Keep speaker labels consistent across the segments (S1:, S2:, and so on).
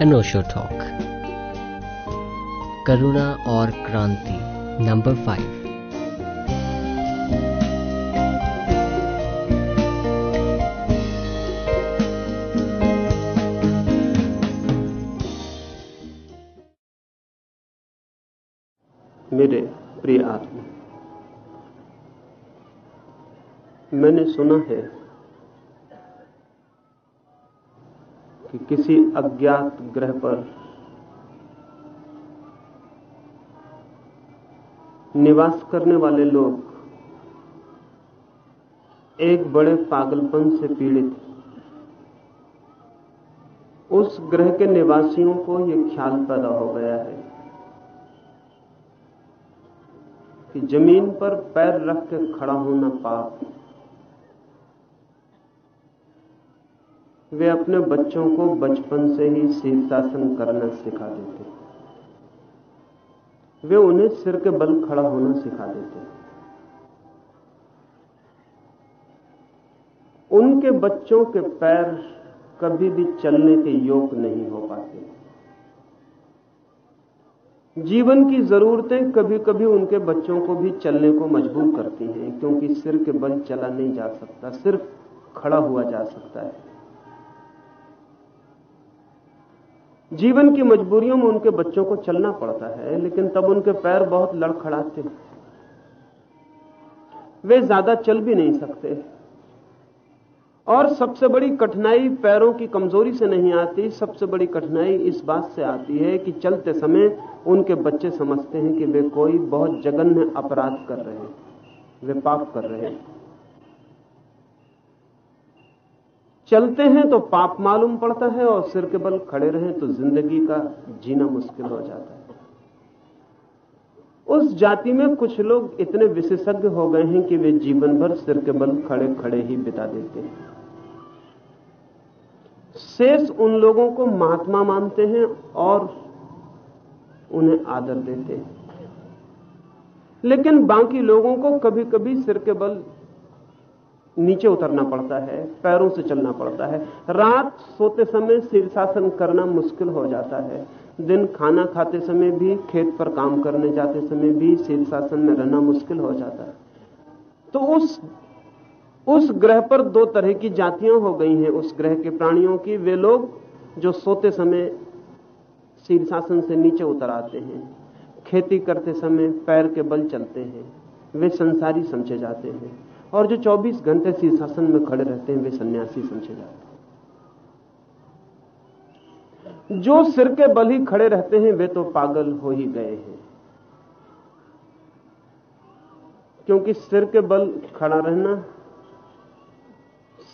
S1: अनोशो talk करुणा और क्रांति number five
S2: मेरे प्रिय आत्मा मैंने सुना है कि किसी अज्ञात ग्रह पर निवास करने वाले लोग एक बड़े पागलपन से पीड़ित उस ग्रह के निवासियों को यह ख्याल पैदा हो गया है कि ज़मीन पर पैर रख के खड़ा होना पाप वे अपने बच्चों को बचपन से ही शीर्षासन करना सिखा देते वे उन्हें सिर के बल खड़ा होना सिखा देते उनके बच्चों के पैर कभी भी चलने के योग नहीं हो पाते। जीवन की जरूरतें कभी कभी उनके बच्चों को भी चलने को मजबूर करती हैं, क्योंकि सिर के बल चला नहीं जा सकता, सिर्फ़ खड़ा हुआ जा सकता है। जीवन की मजबूरियों में उनके बच्चों को चलना पड़ता है, लेकिन तब उनके पैर बहुत लड़खड़ाते हैं। वे ज़्यादा चल भी नहीं सकते। और सबसे बड़ी कठिनाई पैरों की कमज़ोरी से नहीं आती, सबसे बड़ी कठिनाई इस बात से आती है कि चलते समय उनके बच्चे समझते हैं कि वे कोई बहुत जघन्य अपराध कर रहे हैं, वे पाप कर रहे हैं। चलते हैं तो पाप मालूम पड़ता है और सिर के बल खड़े रहें तो ज़िंदगी का जीना मुश्किल हो जाता है। उस जाति में कुछ लोग इतने विशेषज्ञ हो गए हैं कि वे जीवन भर सिर के बल खड़े खड़े ही बिता देते हैं। शेष उन लोगों को महात्मा मानते हैं और उन्हें आदर देते हैं। लेकिन बाकी लोगों को कभी कभी सिर के बल नीचे उतरना पड़ता है, पैरों से चलना पड़ता है। रात सोते समय शीर्षासन करना मुश्किल हो जाता है। दिन खाना खाते समय भी, खेत पर काम करने जाते समय भी शीर्षासन में रहना मुश्किल हो जाता है। तो उस उस ग्रह पर दो तरह की जातियाँ हो गई हैं। उस ग्रह के प्राणियों की, वे लोग जो सोते समय शीर्षासन से नीचे उतर आते हैं। खेती करते समय पैर के बल चलते हैं। वे संसारी समझे जाते हैं। और जो 24 घंटे शीर्षासन में खड़े रहते हैं, वे सन्यासी समझे जाते हैं। जो सिर के बल ही खड़े रहते हैं, वे तो पागल हो ही गए हैं। क्योंकि सिर के बल खड़ा रहना,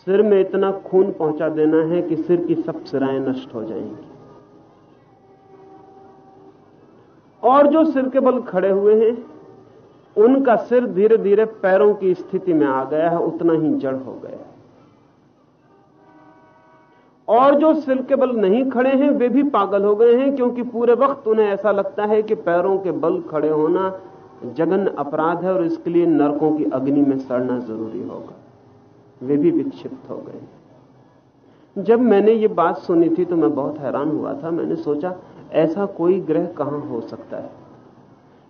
S2: सिर में इतना खून पहुँचा देना है कि सिर की सब सिराएँ नष्ट हो जाएँगी। और जो सिर के बल खड़े हुए हैं उनका सिर धीरे धीरे पैरों की स्थिति में आ गया है, उतना ही जड़ हो गया है। और जो सिर के बल नहीं खड़े हैं, वे भी पागल हो गए हैं, क्योंकि पूरे वक्त उन्हें ऐसा लगता है कि पैरों के बल खड़े होना जघन अपराध है और इसके लिए नरकों की अग्नि में सड़ना ज़रूरी होगा। वे भी विक्षिप्त हो गए जब मैंने ये बात सुनी थी तो मैं बहुत हैरान हुआ था। मैंने सोचा, ऐसा कोई ग्रह कहाँ हो सकता है?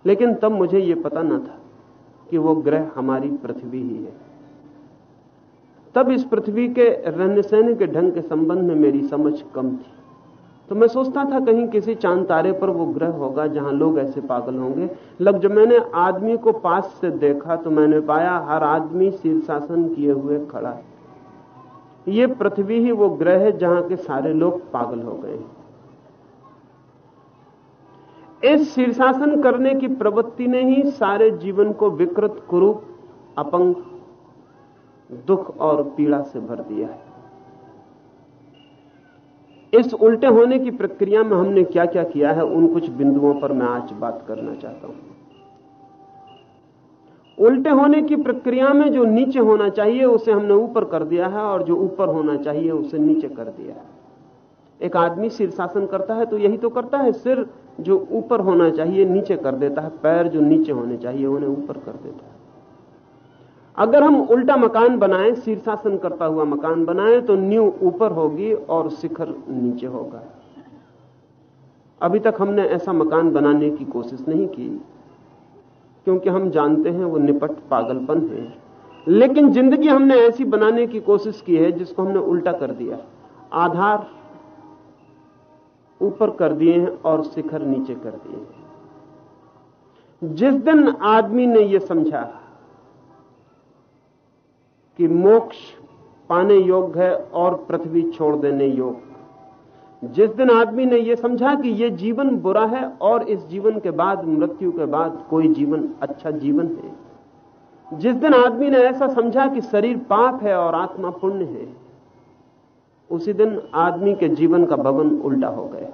S2: लेकिन तब मुझे यह पता न था कि वो ग्रह हमारी पृथ्वी ही है। तब इस पृथ्वी के रहने सहने के ढंग के संबंध में मेरी समझ कम थी। तो मैं सोचता था कहीं किसी चाँद तारे पर वो ग्रह होगा जहाँ लोग ऐसे पागल होंगे। लग जब मैंने आदमी को पास से देखा तो मैंने पाया हर आदमी शीर्षासन किए हुए खड़ा है। ये पृथ्वी ही वो ग्रह है जहाँ के सारे लोग पागल हो गए हैं। इस शीर्षासन करने की प्रवृत्ति ने ही सारे जीवन को विकृत, कुरूप, अपंग, दुख और पीड़ा से भर दिया है। इस उल्टे होने की प्रक्रिया में हमने क्या क्या किया है, उन कुछ बिंदुओं पर मैं आज बात करना चाहता हूँ। उल्टे होने की प्रक्रिया में जो नीचे होना चाहिए, उसे हमने ऊपर कर दिया है और जो ऊपर होना चाहिए, उसे नीचे कर दिया है। एक आदमी शीर्षासन करता है तो यही तो करता है, सिर जो ऊपर होना चाहिए, नीचे कर देता है। पैर जो नीचे होने चाहिए, उन्हें ऊपर कर देता है। अगर हम उल्टा मकान बनाएँ, शीर्षासन करता हुआ मकान बनाएँ तो न्यू ऊपर होगी और शिखर नीचे होगा। अभी तक हमने ऐसा मकान बनाने की कोशिश नहीं की, क्योंकि हम जानते हैं वो निपट पागलपन है। लेकिन ज़िंदगी हमने ऐसी बनाने की कोशिश की है, जिसको हमने उल्टा कर दिया। आधार ऊपर कर दिए हैं और शिखर नीचे कर दिए हैं। जिस दिन आदमी ने यह समझा कि मोक्ष पाने योग्य है और पृथ्वी छोड़ देने योग्य, जिस दिन आदमी ने यह समझा कि यह जीवन बुरा है और इस जीवन के बाद, मृत्यु के बाद कोई जीवन अच्छा जीवन है, जिस दिन आदमी ने ऐसा समझा कि शरीर पाप है और आत्मा पुण्य है उसी दिन आदमी के जीवन का भवन उल्टा हो गया।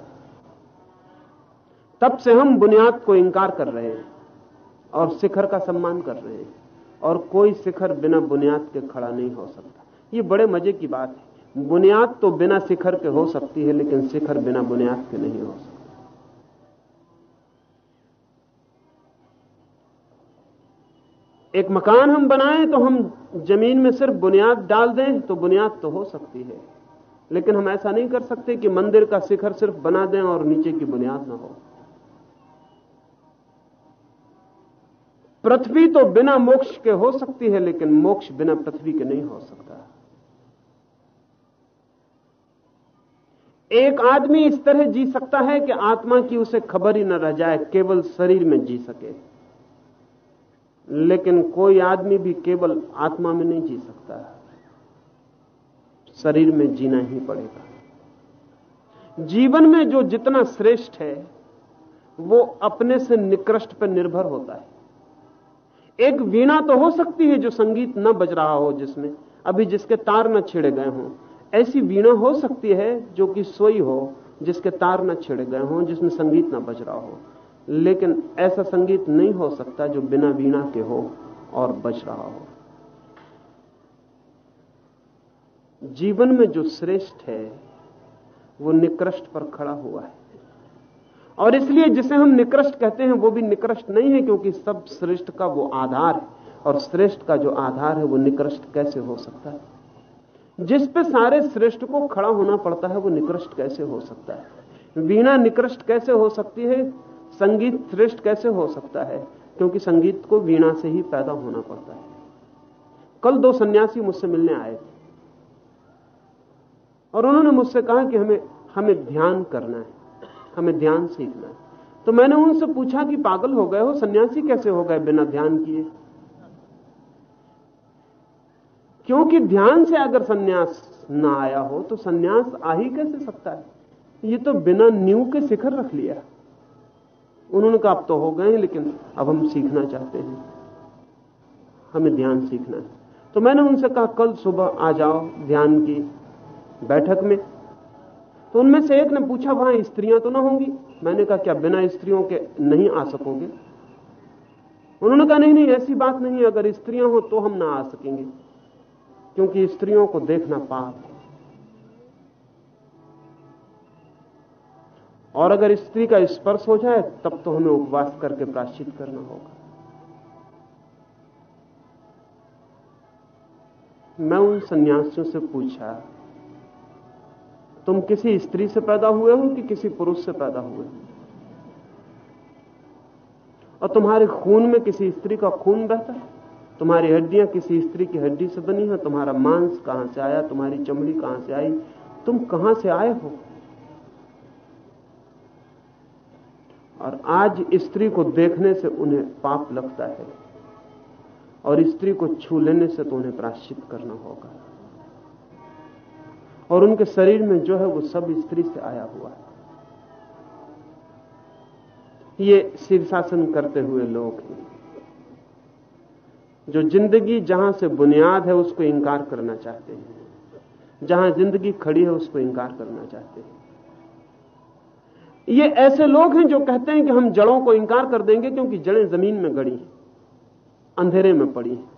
S2: तब से हम बुनियाद को इंकार कर रहे हैं और शिखर का सम्मान कर रहे हैं और कोई शिखर बिना बुनियाद के खड़ा नहीं हो सकता। ये बड़े मज़े की बात है। बुनियाद तो बिना शिखर के हो सकती है, लेकिन शिखर बिना बुनियाद के नहीं हो सकता। एक मकान हम बनाएँ तो हम ज़मीन में सिर्फ़ बुनियाद डाल दें तो बुनियाद तो हो सकती है। लेकिन हम ऐसा नहीं कर सकते कि मंदिर का शिखर सिर्फ़ बना दें और नीचे की बुनियाद ना हो। पृथ्वी तो बिना मोक्ष के हो सकती है, लेकिन मोक्ष बिना पृथ्वी के नहीं हो सकता। एक आदमी इस तरह जी सकता है कि आत्मा की उसे खबर ही न रह जाए, केवल शरीर में जी सके। लेकिन कोई आदमी भी केवल आत्मा में नहीं जी सकता। शरीर में जीना ही पड़ेगा। जीवन में जो जितना श्रेष्ठ है, वो अपने से निकृष्ट पर निर्भर होता है। एक वीणा तो हो सकती है जो संगीत न बज रहा हो जिसमें, अभी जिसके तार न छिड़े गए हों। ऐसी वीणा हो सकती है जो कि सोई हो, जिसके तार न छिड़े गए हों, जिसमें संगीत न बज रहा हो। लेकिन ऐसा संगीत नहीं हो सकता जो बिना वीणा के हो और बज रहा हो। जीवन में जो श्रेष्ठ है, वो निकृष्ट पर खड़ा हुआ है। और इसलिए जिसे हम निकृष्ट कहते हैं, वो भी निकृष्ट नहीं है, क्योंकि सब श्रेष्ठ का वो आधार है। और श्रेष्ठ का जो आधार है, वो निकृष्ट कैसे हो सकता है? जिस पे सारे श्रेष्ठ को खड़ा होना पड़ता है, वो निकृष्ट कैसे हो सकता है? वीणा निकृष्ट कैसे हो सकती है? संगीत श्रेष्ठ कैसे हो सकता है? क्योंकि संगीत को वीणा से ही पैदा होना पड़ता है। कल दो सन्यासी मुझसे मिलने आए थे। और उन्होंने मुझसे कहा कि हमें हमें ध्यान करना है, हमें ध्यान सीखना है। तो मैंने उनसे पूछा कि पागल हो गए हो, सन्यासी कैसे हो गए बिना ध्यान किए? क्योंकि ध्यान से अगर सन्यास ना आया हो तो सन्यास आ ही कैसे सकता है? ये तो बिना न्यू के शिखर रख लिया। उन्होंने कहा, अब तो हो गए लेकिन अब हम सीखना चाहते हैं। हमें ध्यान सीखना है। तो मैंने उनसे कहा, कल सुबह आ जाओ, ध्यान की। बैठक में। तो उनमें से एक ने पूछा, वहाँ स्त्रियाँ तो ना होंगी? मैंने कहा, क्या बिना स्त्रियों के नहीं आ सकोगे? उन्होंने कहा, नहीं नहीं, ऐसी बात नहीं अगर स्त्रियाँ हो तो हम ना आ सकेंगे, क्योंकि स्त्रियों को देखना पाप है। और अगर स्त्री का स्पर्श हो जाए, तब तो हमें उपवास करके प्राश्चित करना होगा। मैं उन सन्यासियों से पूछा तुम किसी स्त्री से पैदा हुए हो कि किसी पुरुष से पैदा हुए हो? और तुम्हारे खून में किसी स्त्री का खून बहता है? तुम्हारी हड्डियाँ किसी स्त्री की हड्डी से बनी है? तुम्हारा मांस कहाँ से आया? तुम्हारी चमड़ी कहाँ से आई? तुम कहाँ से आए हो? और आज स्त्री को देखने से उन्हें पाप लगता है और स्त्री को छू लेने से तो उन्हें प्राश्चित करना होगा। और उनके शरीर में जो है वो सब स्त्री से आया हुआ है। ये शीर्षासन करते हुए लोग हैं। जो ज़िंदगी जहाँ से बुनियाद है उसको इंकार करना चाहते हैं। जहाँ ज़िंदगी खड़ी है उसको इंकार करना चाहते हैं। ये ऐसे लोग हैं जो कहते हैं कि हम जड़ों को इंकार कर देंगे क्योंकि जड़ें ज़मीन में गड़ी हैं, अंधेरे में पड़ी हैं।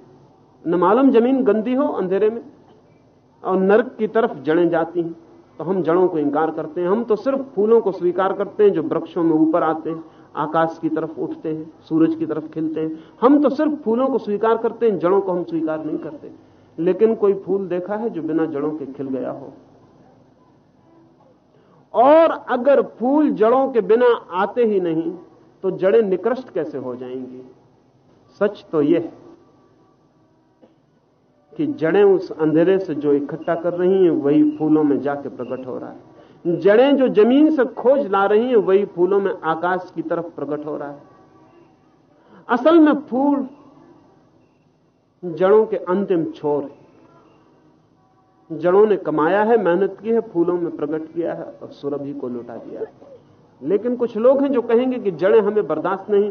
S2: न मालूम ज़मीन गंदी हो, अंधेरे में। और नर्क की तरफ़ जड़ें जाती हैं तो हम जड़ों को इंकार करते हैं। हम तो सिर्फ़ फूलों को स्वीकार करते हैं जो वृक्षों में ऊपर आते हैं, आकाश की तरफ़ उठते हैं, सूरज की तरफ़ खिलते हैं। हम तो सिर्फ़ फूलों को स्वीकार करते हैं, जड़ों को हम स्वीकार नहीं करते। लेकिन कोई फूल देखा है जो बिना जड़ों के खिल गया हो? और अगर फूल जड़ों के बिना आते ही नहीं तो जड़ें निकृष्ट कैसे हो जाएँगी? सच तो यह है कि जड़ें उस अंधेरे से जो इकट्ठा कर रही हैं, वही फूलों में जाके प्रकट हो रहा है। जड़ें जो ज़मीन से खोज ला रही हैं, वही फूलों में आकाश की तरफ़ प्रकट हो रहा है। असल में फूल जड़ों के अंतिम छोर है। जड़ों ने कमाया है, मेहनत की है, फूलों में प्रकट किया है और सुरभि को लौटा दिया है। लेकिन कुछ लोग हैं जो कहेंगे कि जड़ें हमें बर्दाश्त नहीं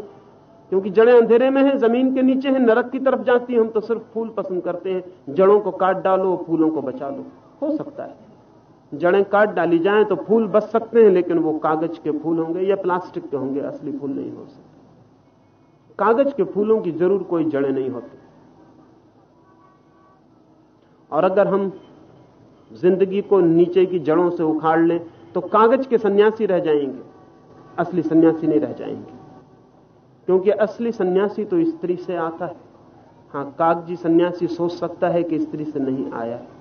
S2: क्योंकि जड़ें अंधेरे में हैं, ज़मीन के नीचे हैं, नरक की तरफ़ जाती हैं, हम तो सिर्फ़ फूल पसंद करते हैं। जड़ों को काट डालो, फूलों को बचा लो। हो सकता है। जड़ें काट डाली जाएँ तो फूल बच सकते हैं, लेकिन वो कागज़ के फूल होंगे या प्लास्टिक के होंगे, असली फूल नहीं हो सकते। कागज़ के फूलों की ज़रूर कोई जड़ें नहीं होती। और अगर हम ज़िंदगी को नीचे की जड़ों से उखाड़ लें तो कागज़ के सन्यासी रह जाएँगे। असली सन्यासी नहीं रह जाएँगे। क्योंकि असली सन्यासी तो स्त्री से आता है। हाँ, कागज़ी सन्यासी सोच सकता है कि स्त्री से नहीं आया। है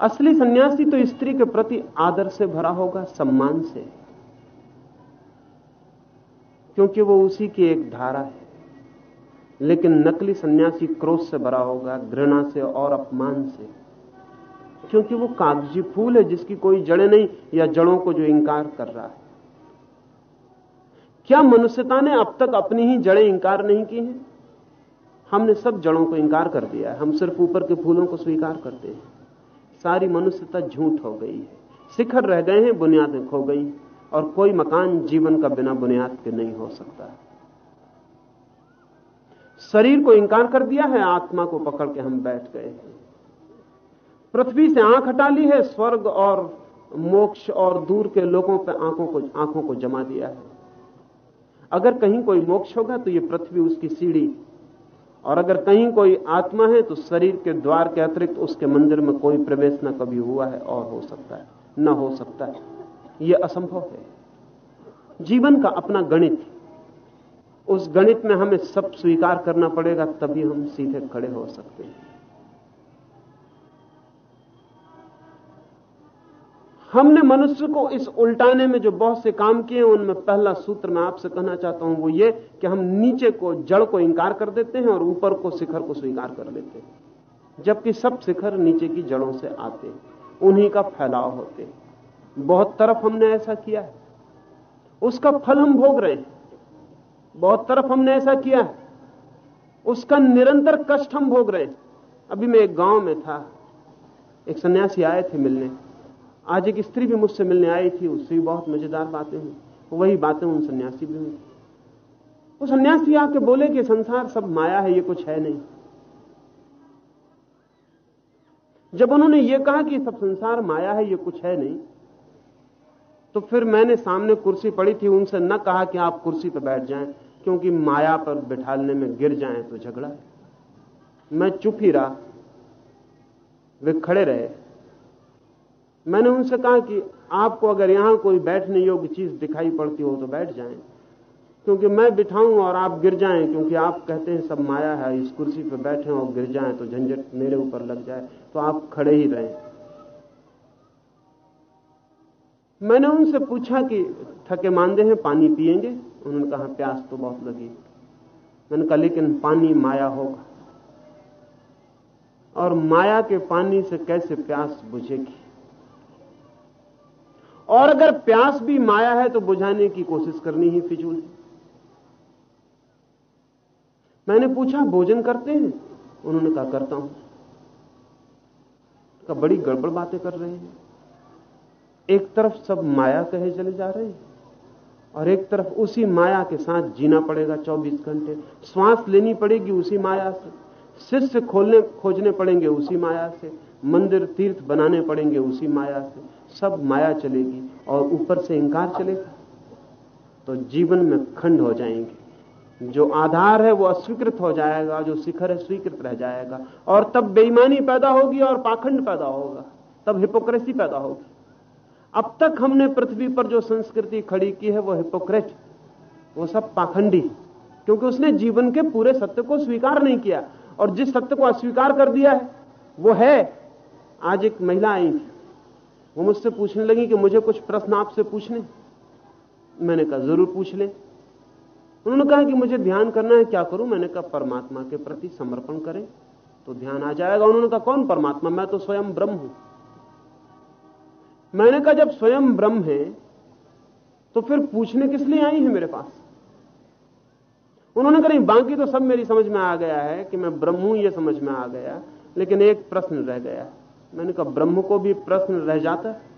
S2: असली सन्यासी तो स्त्री के प्रति आदर से भरा होगा, सम्मान से। क्योंकि वो उसी की एक धारा है। लेकिन नकली सन्यासी क्रोध से भरा होगा, घृणा से और अपमान से। क्योंकि वो कागज़ी फूल है जिसकी कोई जड़ें नहीं या जड़ों को जो इंकार कर रहा है। क्या मनुष्यता ने अब तक अपनी ही जड़ें इंकार नहीं की हैं? हमने सब जड़ों को इंकार कर दिया है। हम सिर्फ़ ऊपर के फूलों को स्वीकार करते हैं। सारी मनुष्यता झूठ हो गई है। शिखर रह गए हैं, बुनियादें खो गई। और कोई मकान जीवन का बिना बुनियाद के नहीं हो सकता। शरीर को इंकार कर दिया है, आत्मा को पकड़ के हम बैठ गए हैं। पृथ्वी से आँख हटा ली है, स्वर्ग और मोक्ष और दूर के लोगों पर आँखों को आँखों को जमा दिया है। अगर कहीं कोई मोक्ष होगा तो यह पृथ्वी उसकी सीढ़ी। और अगर कहीं कोई आत्मा है तो शरीर के द्वार के अतिरिक्त उसके मंदिर में कोई प्रवेश न कभी हुआ है, और हो सकता है, न हो सकता है। यह असंभव है। जीवन का अपना गणित। उस गणित में हमें सब स्वीकार करना पड़ेगा, तभी हम सीधे खड़े हो सकते हैं। हमने मनुष्य को इस उल्टाने में जो बहुत से काम किए उनमें पहला सूत्र मैं आपसे कहना चाहता हूँ, वो ये कि हम नीचे को, जड़ को इंकार कर देते हैं और ऊपर को, शिखर को स्वीकार कर लेते हैं। जबकि सब शिखर नीचे की जड़ों से आते हैं, उन्हीं का फैलाव होते हैं। बहुत तरफ़ हमने ऐसा किया है। उसका फल हम भोग रहे हैं। बहुत तरफ़ हमने ऐसा किया है। उसका निरंतर कष्ट हम भोग रहे हैं। अभी मैं एक गाँव में था। एक सन्यासी आए थे मिलने। आज एक स्त्री भी मुझसे मिलने आई थी, उससे भी बहुत मज़ेदार बातें हुई। वही बातें उन सन्यासी भी हुई। वो सन्यासी आके बोले कि संसार सब माया है, ये कुछ है नहीं। जब उन्होंने ये कहा कि सब संसार माया है, ये कुछ है नहीं तो फिर मैंने सामने कुर्सी पड़ी थी, उनसे न कहा कि आप कुर्सी पर बैठ जाएँ, क्योंकि माया पर बिठालने में गिर जाएँ तो झगड़ा मैं चुप ही रहा। वे खड़े रहे। मैंने उनसे कहा कि आपको अगर यहाँ कोई बैठने योग्य चीज़ दिखाई पड़ती हो तो बैठ जाएँ। क्योंकि मैं बिठाऊं और आप गिर जाएँ, क्योंकि आप कहते हैं सब माया है, इस कुर्सी पर बैठे और गिर जाएँ तो झंझट मेरे ऊपर लग जाए तो आप खड़े ही रहें। मैंने उनसे पूछा कि, थके मांदे हैं, पानी पिएँगे? उन्होंने कहा, प्यास तो बहुत लगी। मैंने कहा, लेकिन पानी माया होगा। और माया के पानी से कैसे प्यास बुझेगी? और अगर प्यास भी माया है तो बुझाने की कोशिश करनी ही फिजूल। है मैंने पूछा, भोजन करते हैं? उन्होंने कहा, करता हूँ। का बड़ी गड़बड़ बातें कर रहे हैं। एक तरफ़ सब माया कहे चले जा रहे हैं और एक तरफ़ उसी माया के साथ जीना पड़ेगा 24 घंटे। श्वास लेनी पड़ेगी उसी माया से। से खोलने, खोजने पड़ेंगे उसी माया से। मंदिर तीर्थ बनाने पड़ेंगे उसी माया से। सब माया चलेगी और ऊपर से इंकार चलेगा। तो जीवन में खंड हो जाएँगे। जो आधार है वो अस्वीकृत हो जाएगा, जो शिखर है स्वीकृत रह जाएगा। और तब बेईमानी पैदा होगी और पाखंड पैदा होगा, तब हिपोक्रेसी पैदा होगी। अब तक हमने पृथ्वी पर जो संस्कृति खड़ी की है वो हिपोक्रेट, वो सब पाखंडी। क्योंकि उसने जीवन के पूरे सत्य को स्वीकार नहीं किया। और जिस सत्य को अस्वीकार कर दिया है, वो है आज एक महिला आई थी। वो मुझसे पूछने लगी कि मुझे कुछ प्रश्न आपसे पूछने। मैंने कहा, ज़रूर पूछ ले। उन्होंने कहा कि मुझे ध्यान करना है, क्या करूँ? मैंने कहा, परमात्मा के प्रति समर्पण करें तो ध्यान आ जाएगा। उन्होंने कहा, कौन परमात्मा? मैं तो स्वयं ब्रह्म हूँ। मैंने कहा, जब स्वयं ब्रह्म है तो फिर पूछने किस लिए आई है मेरे पास? उन्होंने कहा बाकी तो सब मेरी समझ में आ गया है कि मैं ब्रह्म हूँ यह समझ में आ गया, लेकिन एक प्रश्न रह गया मैंने कहा, ब्रह्म को भी प्रश्न रह जाता है।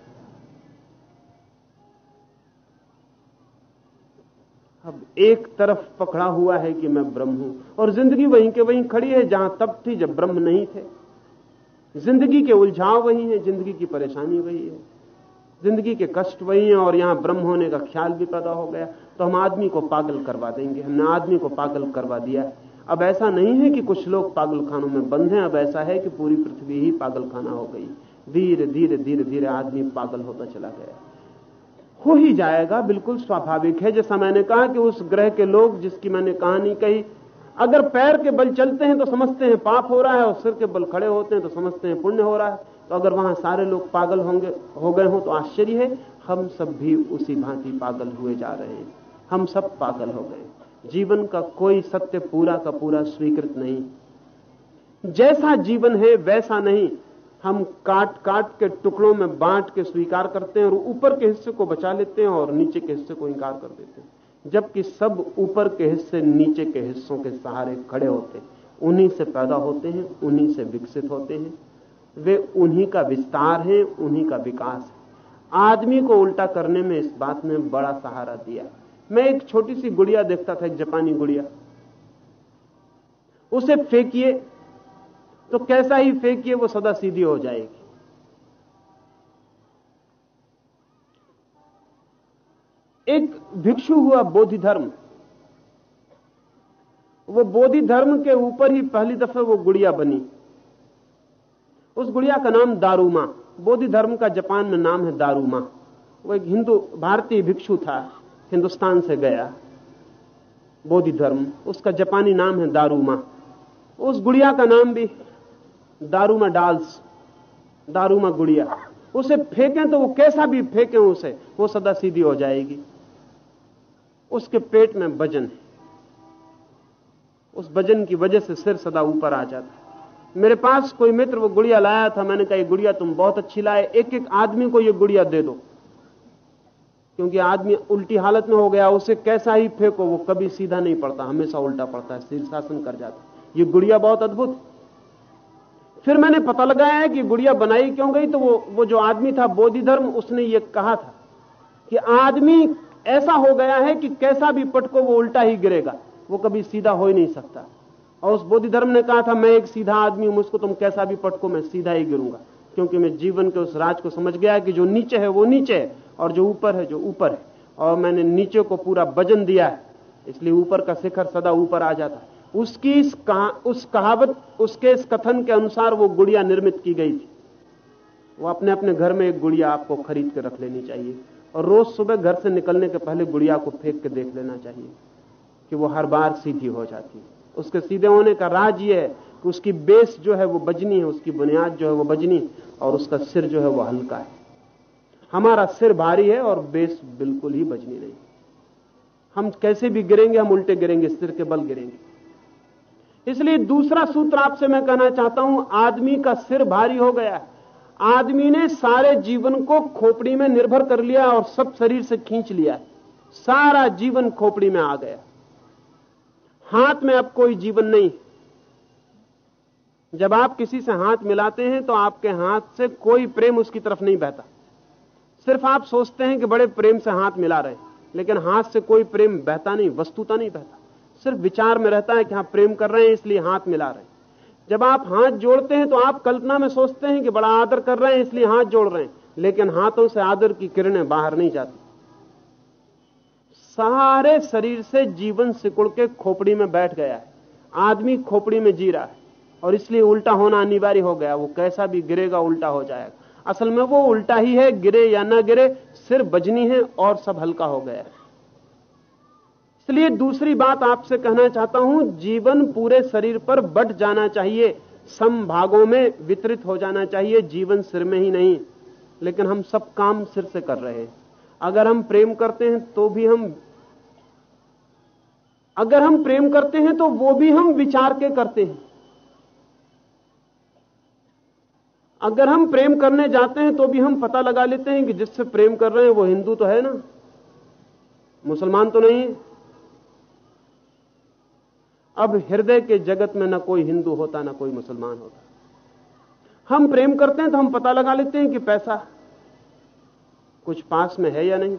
S2: अब एक तरफ़ पकड़ा हुआ है कि मैं ब्रह्म हूँ, और ज़िंदगी वहीं के वहीं खड़ी है, जहाँ तब थी जब ब्रह्म नहीं थे। ज़िंदगी के उलझाव वही है, ज़िंदगी की परेशानी वही है। ज़िंदगी के कष्ट वही हैं, और यहाँ ब्रह्म होने का ख्याल भी पैदा हो गया। तो हम आदमी को पागल करवा देंगे, हमने आदमी को पागल करवा दिया। अब ऐसा नहीं है कि कुछ लोग पागलखानों में बंद हैं, अब ऐसा है कि पूरी पृथ्वी ही पागलखाना हो गई। धीरे धीरे धीरे धीरे आदमी पागल होता चला गया। हो ही जाएगा, बिल्कुल स्वाभाविक है। जैसा मैंने कहा कि उस ग्रह के लोग जिसकी मैंने कहानी कही, अगर पैर के बल चलते हैं तो समझते हैं पाप हो रहा है, और सिर के बल खड़े होते हैं तो समझते हैं पुण्य हो रहा है। तो अगर वहाँ सारे लोग पागल होंगे, हो गए हों तो आश्चर्य है। हम सब भी उसी भांति पागल हुए जा रहे हैं। हम सब पागल हो गए। जीवन का कोई सत्य पूरा का पूरा स्वीकृत नहीं। जैसा जीवन है, वैसा नहीं। हम काट काट के टुकड़ों में बांट के स्वीकार करते हैं और ऊपर के हिस्से को बचा लेते हैं और नीचे के हिस्से को इंकार कर देते हैं। जबकि सब ऊपर के हिस्से नीचे के हिस्सों के सहारे खड़े होते हैं। उन्हीं से पैदा होते हैं, उन्हीं से विकसित होते हैं। वे उन्हीं का विस्तार है, उन्हीं का विकास है। आदमी को उल्टा करने में इस बात ने बड़ा सहारा दिया। मैं एक छोटी सी गुड़िया देखता था, एक जापानी गुड़िया। उसे फेंकिए तो कैसा ही फेंकिए, वो सदा सीधी हो जाएगी। एक भिक्षु हुआ बोधि धर्म। वो बोधि धर्म के ऊपर ही पहली दफे वो गुड़िया बनी। उस गुड़िया का नाम दारूमा। बोधि धर्म का जापान में नाम है दारूमा। वो एक हिंदू, भारतीय भिक्षु था। हिंदुस्तान से गया, बोधि धर्म, उसका जापानी नाम है दारूमा। उस गुड़िया का नाम भी दारूमा डाल्स, दारूमा गुड़िया। उसे फेंकें तो वो कैसा भी फेंकें उसे, वो सदा सीधी हो जाएगी। उसके पेट में वज़न है। उस वज़न की वजह से सिर सदा ऊपर आ जाता है। मेरे पास कोई मित्र वो गुड़िया लाया था, मैंने कहा, ये गुड़िया तुम बहुत अच्छी लाए एक एक आदमी को ये गुड़िया दे दो। क्योंकि आदमी उल्टी हालत में हो गया, उसे कैसा ही फेंको, वो कभी सीधा नहीं पड़ता, हमेशा उल्टा पड़ता है शीर्षासन कर जाता ये गुड़िया बहुत अद्भुत। फिर मैंने पता लगाया है कि गुड़िया बनाई क्यों गई तो वो वो जो आदमी था, बोधि धर्म, उसने ये कहा था कि आदमी ऐसा हो गया है कि कैसा भी पटको, वो उल्टा ही गिरेगा, वो कभी सीधा हो ही नहीं सकता। और उस बोधि धर्म ने कहा था, मैं एक सीधा आदमी हूँ, मुझको तुम कैसा भी पटको, मैं सीधा ही गिरूँगा। क्योंकि मैं जीवन के उस राज को समझ गया कि जो नीचे है वो नीचे है और जो ऊपर है जो ऊपर है। और मैंने नीचे को पूरा वज़न दिया है इसलिए ऊपर का शिखर सदा ऊपर आ जाता है। उसकी इस कहा, उस कहावत उसके इस कथन के अनुसार वो गुड़िया निर्मित की गई थी। वो अपने अपने घर में एक गुड़िया आपको खरीद के रख लेनी चाहिए और रोज सुबह घर से निकलने के पहले गुड़िया को फेंक के देख लेना चाहिए कि वो हर बार सीधी हो जाती है। उसके सीधे होने का राज ये है उसकी बेस जो है वो बजनी है, उसकी बुनियाद जो है वो बजनी, और उसका सिर जो है वो हल्का है। हमारा सिर भारी है और बेस बिल्कुल ही बजनी नहीं। हम कैसे भी गिरेंगे, हम उल्टे गिरेंगे, सिर के बल गिरेंगे। इसलिए दूसरा सूत्र आपसे मैं कहना चाहता हूँ, आदमी का सिर भारी हो गया है। आदमी ने सारे जीवन को खोपड़ी में निर्भर कर लिया और सब शरीर से खींच लिया सारा जीवन खोपड़ी में आ गया। हाथ में अब कोई जीवन नहीं। जब आप किसी से हाथ मिलाते हैं तो आपके हाथ से कोई प्रेम उसकी तरफ़ नहीं बहता। सिर्फ़ आप सोचते हैं कि बड़े प्रेम से हाथ मिला रहे लेकिन हाथ से कोई प्रेम बहता नहीं, वस्तुता नहीं बहता। सिर्फ़ विचार में रहता है कि आप प्रेम कर रहे हैं, इसलिए हाथ मिला रहे हैं। जब आप हाथ जोड़ते हैं तो आप कल्पना में सोचते हैं कि बड़ा आदर कर रहे हैं, इसलिए हाथ जोड़ रहे हैं, लेकिन हाथों से आदर की किरणें बाहर नहीं जाती। सारे शरीर से जीवन सिकुड़ के खोपड़ी में बैठ गया है। आदमी खोपड़ी में जी रहा है। और इसलिए उल्टा होना अनिवार्य हो गया, वो कैसा भी गिरेगा उल्टा हो जाएगा। असल में वो उल्टा ही है, गिरे या ना गिरे, सिर बजनी है और सब हल्का हो गया। इसलिए दूसरी बात आपसे कहना चाहता हूँ, जीवन पूरे शरीर पर बट जाना चाहिए, सम भागों में वितरित हो जाना चाहिए, जीवन सिर में ही नहीं, लेकिन हम सब काम सिर से कर रहे हैं। अगर हम प्रेम करते हैं तो भी हम, अगर हम प्रेम करते हैं तो वो भी हम विचार के करते हैं। अगर हम प्रेम करने जाते हैं तो भी हम पता लगा लेते हैं कि जिससे प्रेम कर रहे हैं वो हिंदू तो है ना? मुसलमान तो नहीं है। अब हृदय के जगत में ना कोई हिंदू होता, ना कोई मुसलमान होता। हम प्रेम करते हैं तो हम पता लगा लेते हैं कि पैसा कुछ पास में है या नहीं।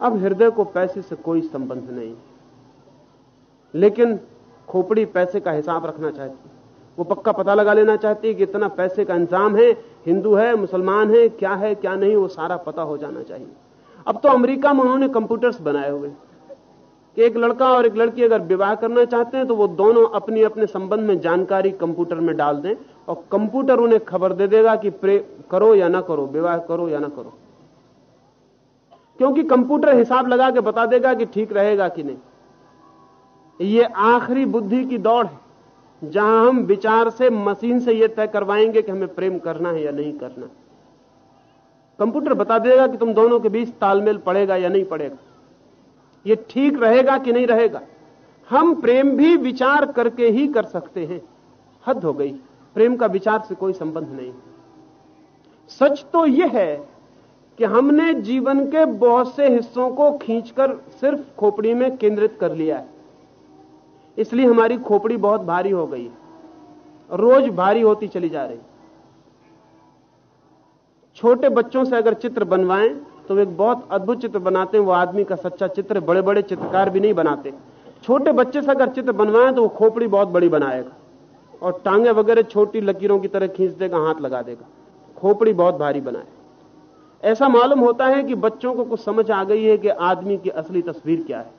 S2: अब हृदय को पैसे से कोई संबंध नहीं। लेकिन खोपड़ी पैसे का हिसाब रखना चाहती वो पक्का पता लगा लेना चाहती है कि इतना पैसे का इंतज़ाम है, हिंदू है, मुसलमान है, क्या है, क्या नहीं, वो सारा पता हो जाना चाहिए। अब तो अमेरिका में उन्होंने कंप्यूटर्स बनाए हुए कि एक लड़का और एक लड़की अगर विवाह करना चाहते हैं तो वो दोनों अपनी अपने संबंध में जानकारी कंप्यूटर में डाल दें, और कंप्यूटर उन्हें खबर दे देगा कि प्रे, करो या ना करो, विवाह करो या ना करो। क्योंकि कंप्यूटर हिसाब लगा के बता देगा कि ठीक रहेगा कि नहीं। ये आखिरी बुद्धि की दौड़ है। जहाँ हम विचार से, मशीन से यह तय करवाएँगे कि हमें प्रेम करना है या नहीं करना कंप्यूटर बता देगा कि तुम दोनों के बीच तालमेल पड़ेगा या नहीं पड़ेगा। यह ठीक रहेगा कि नहीं रहेगा? हम प्रेम भी विचार करके ही कर सकते हैं। हद हो गई। प्रेम का विचार से कोई संबंध नहीं। सच तो यह है कि हमने जीवन के बहुत से हिस्सों को खींचकर सिर्फ़ खोपड़ी में केंद्रित कर लिया है। इसलिए हमारी खोपड़ी बहुत भारी हो गई। रोज भारी होती चली जा रही। छोटे बच्चों से अगर चित्र बनवाएँ तो एक बहुत अद्भुत चित्र बनाते हैं। वो आदमी का सच्चा चित्र बड़े बड़े चित्रकार भी नहीं बनाते। छोटे बच्चे से अगर चित्र बनवाएँ तो वो खोपड़ी बहुत बड़ी बनाएगा और टांगे वगैरह छोटी लकीरों की तरह खींच देगा, हाथ लगा देगा। खोपड़ी बहुत भारी बनाए। ऐसा मालूम होता है कि बच्चों को कुछ समझ आ गई है कि आदमी की असली तस्वीर क्या है।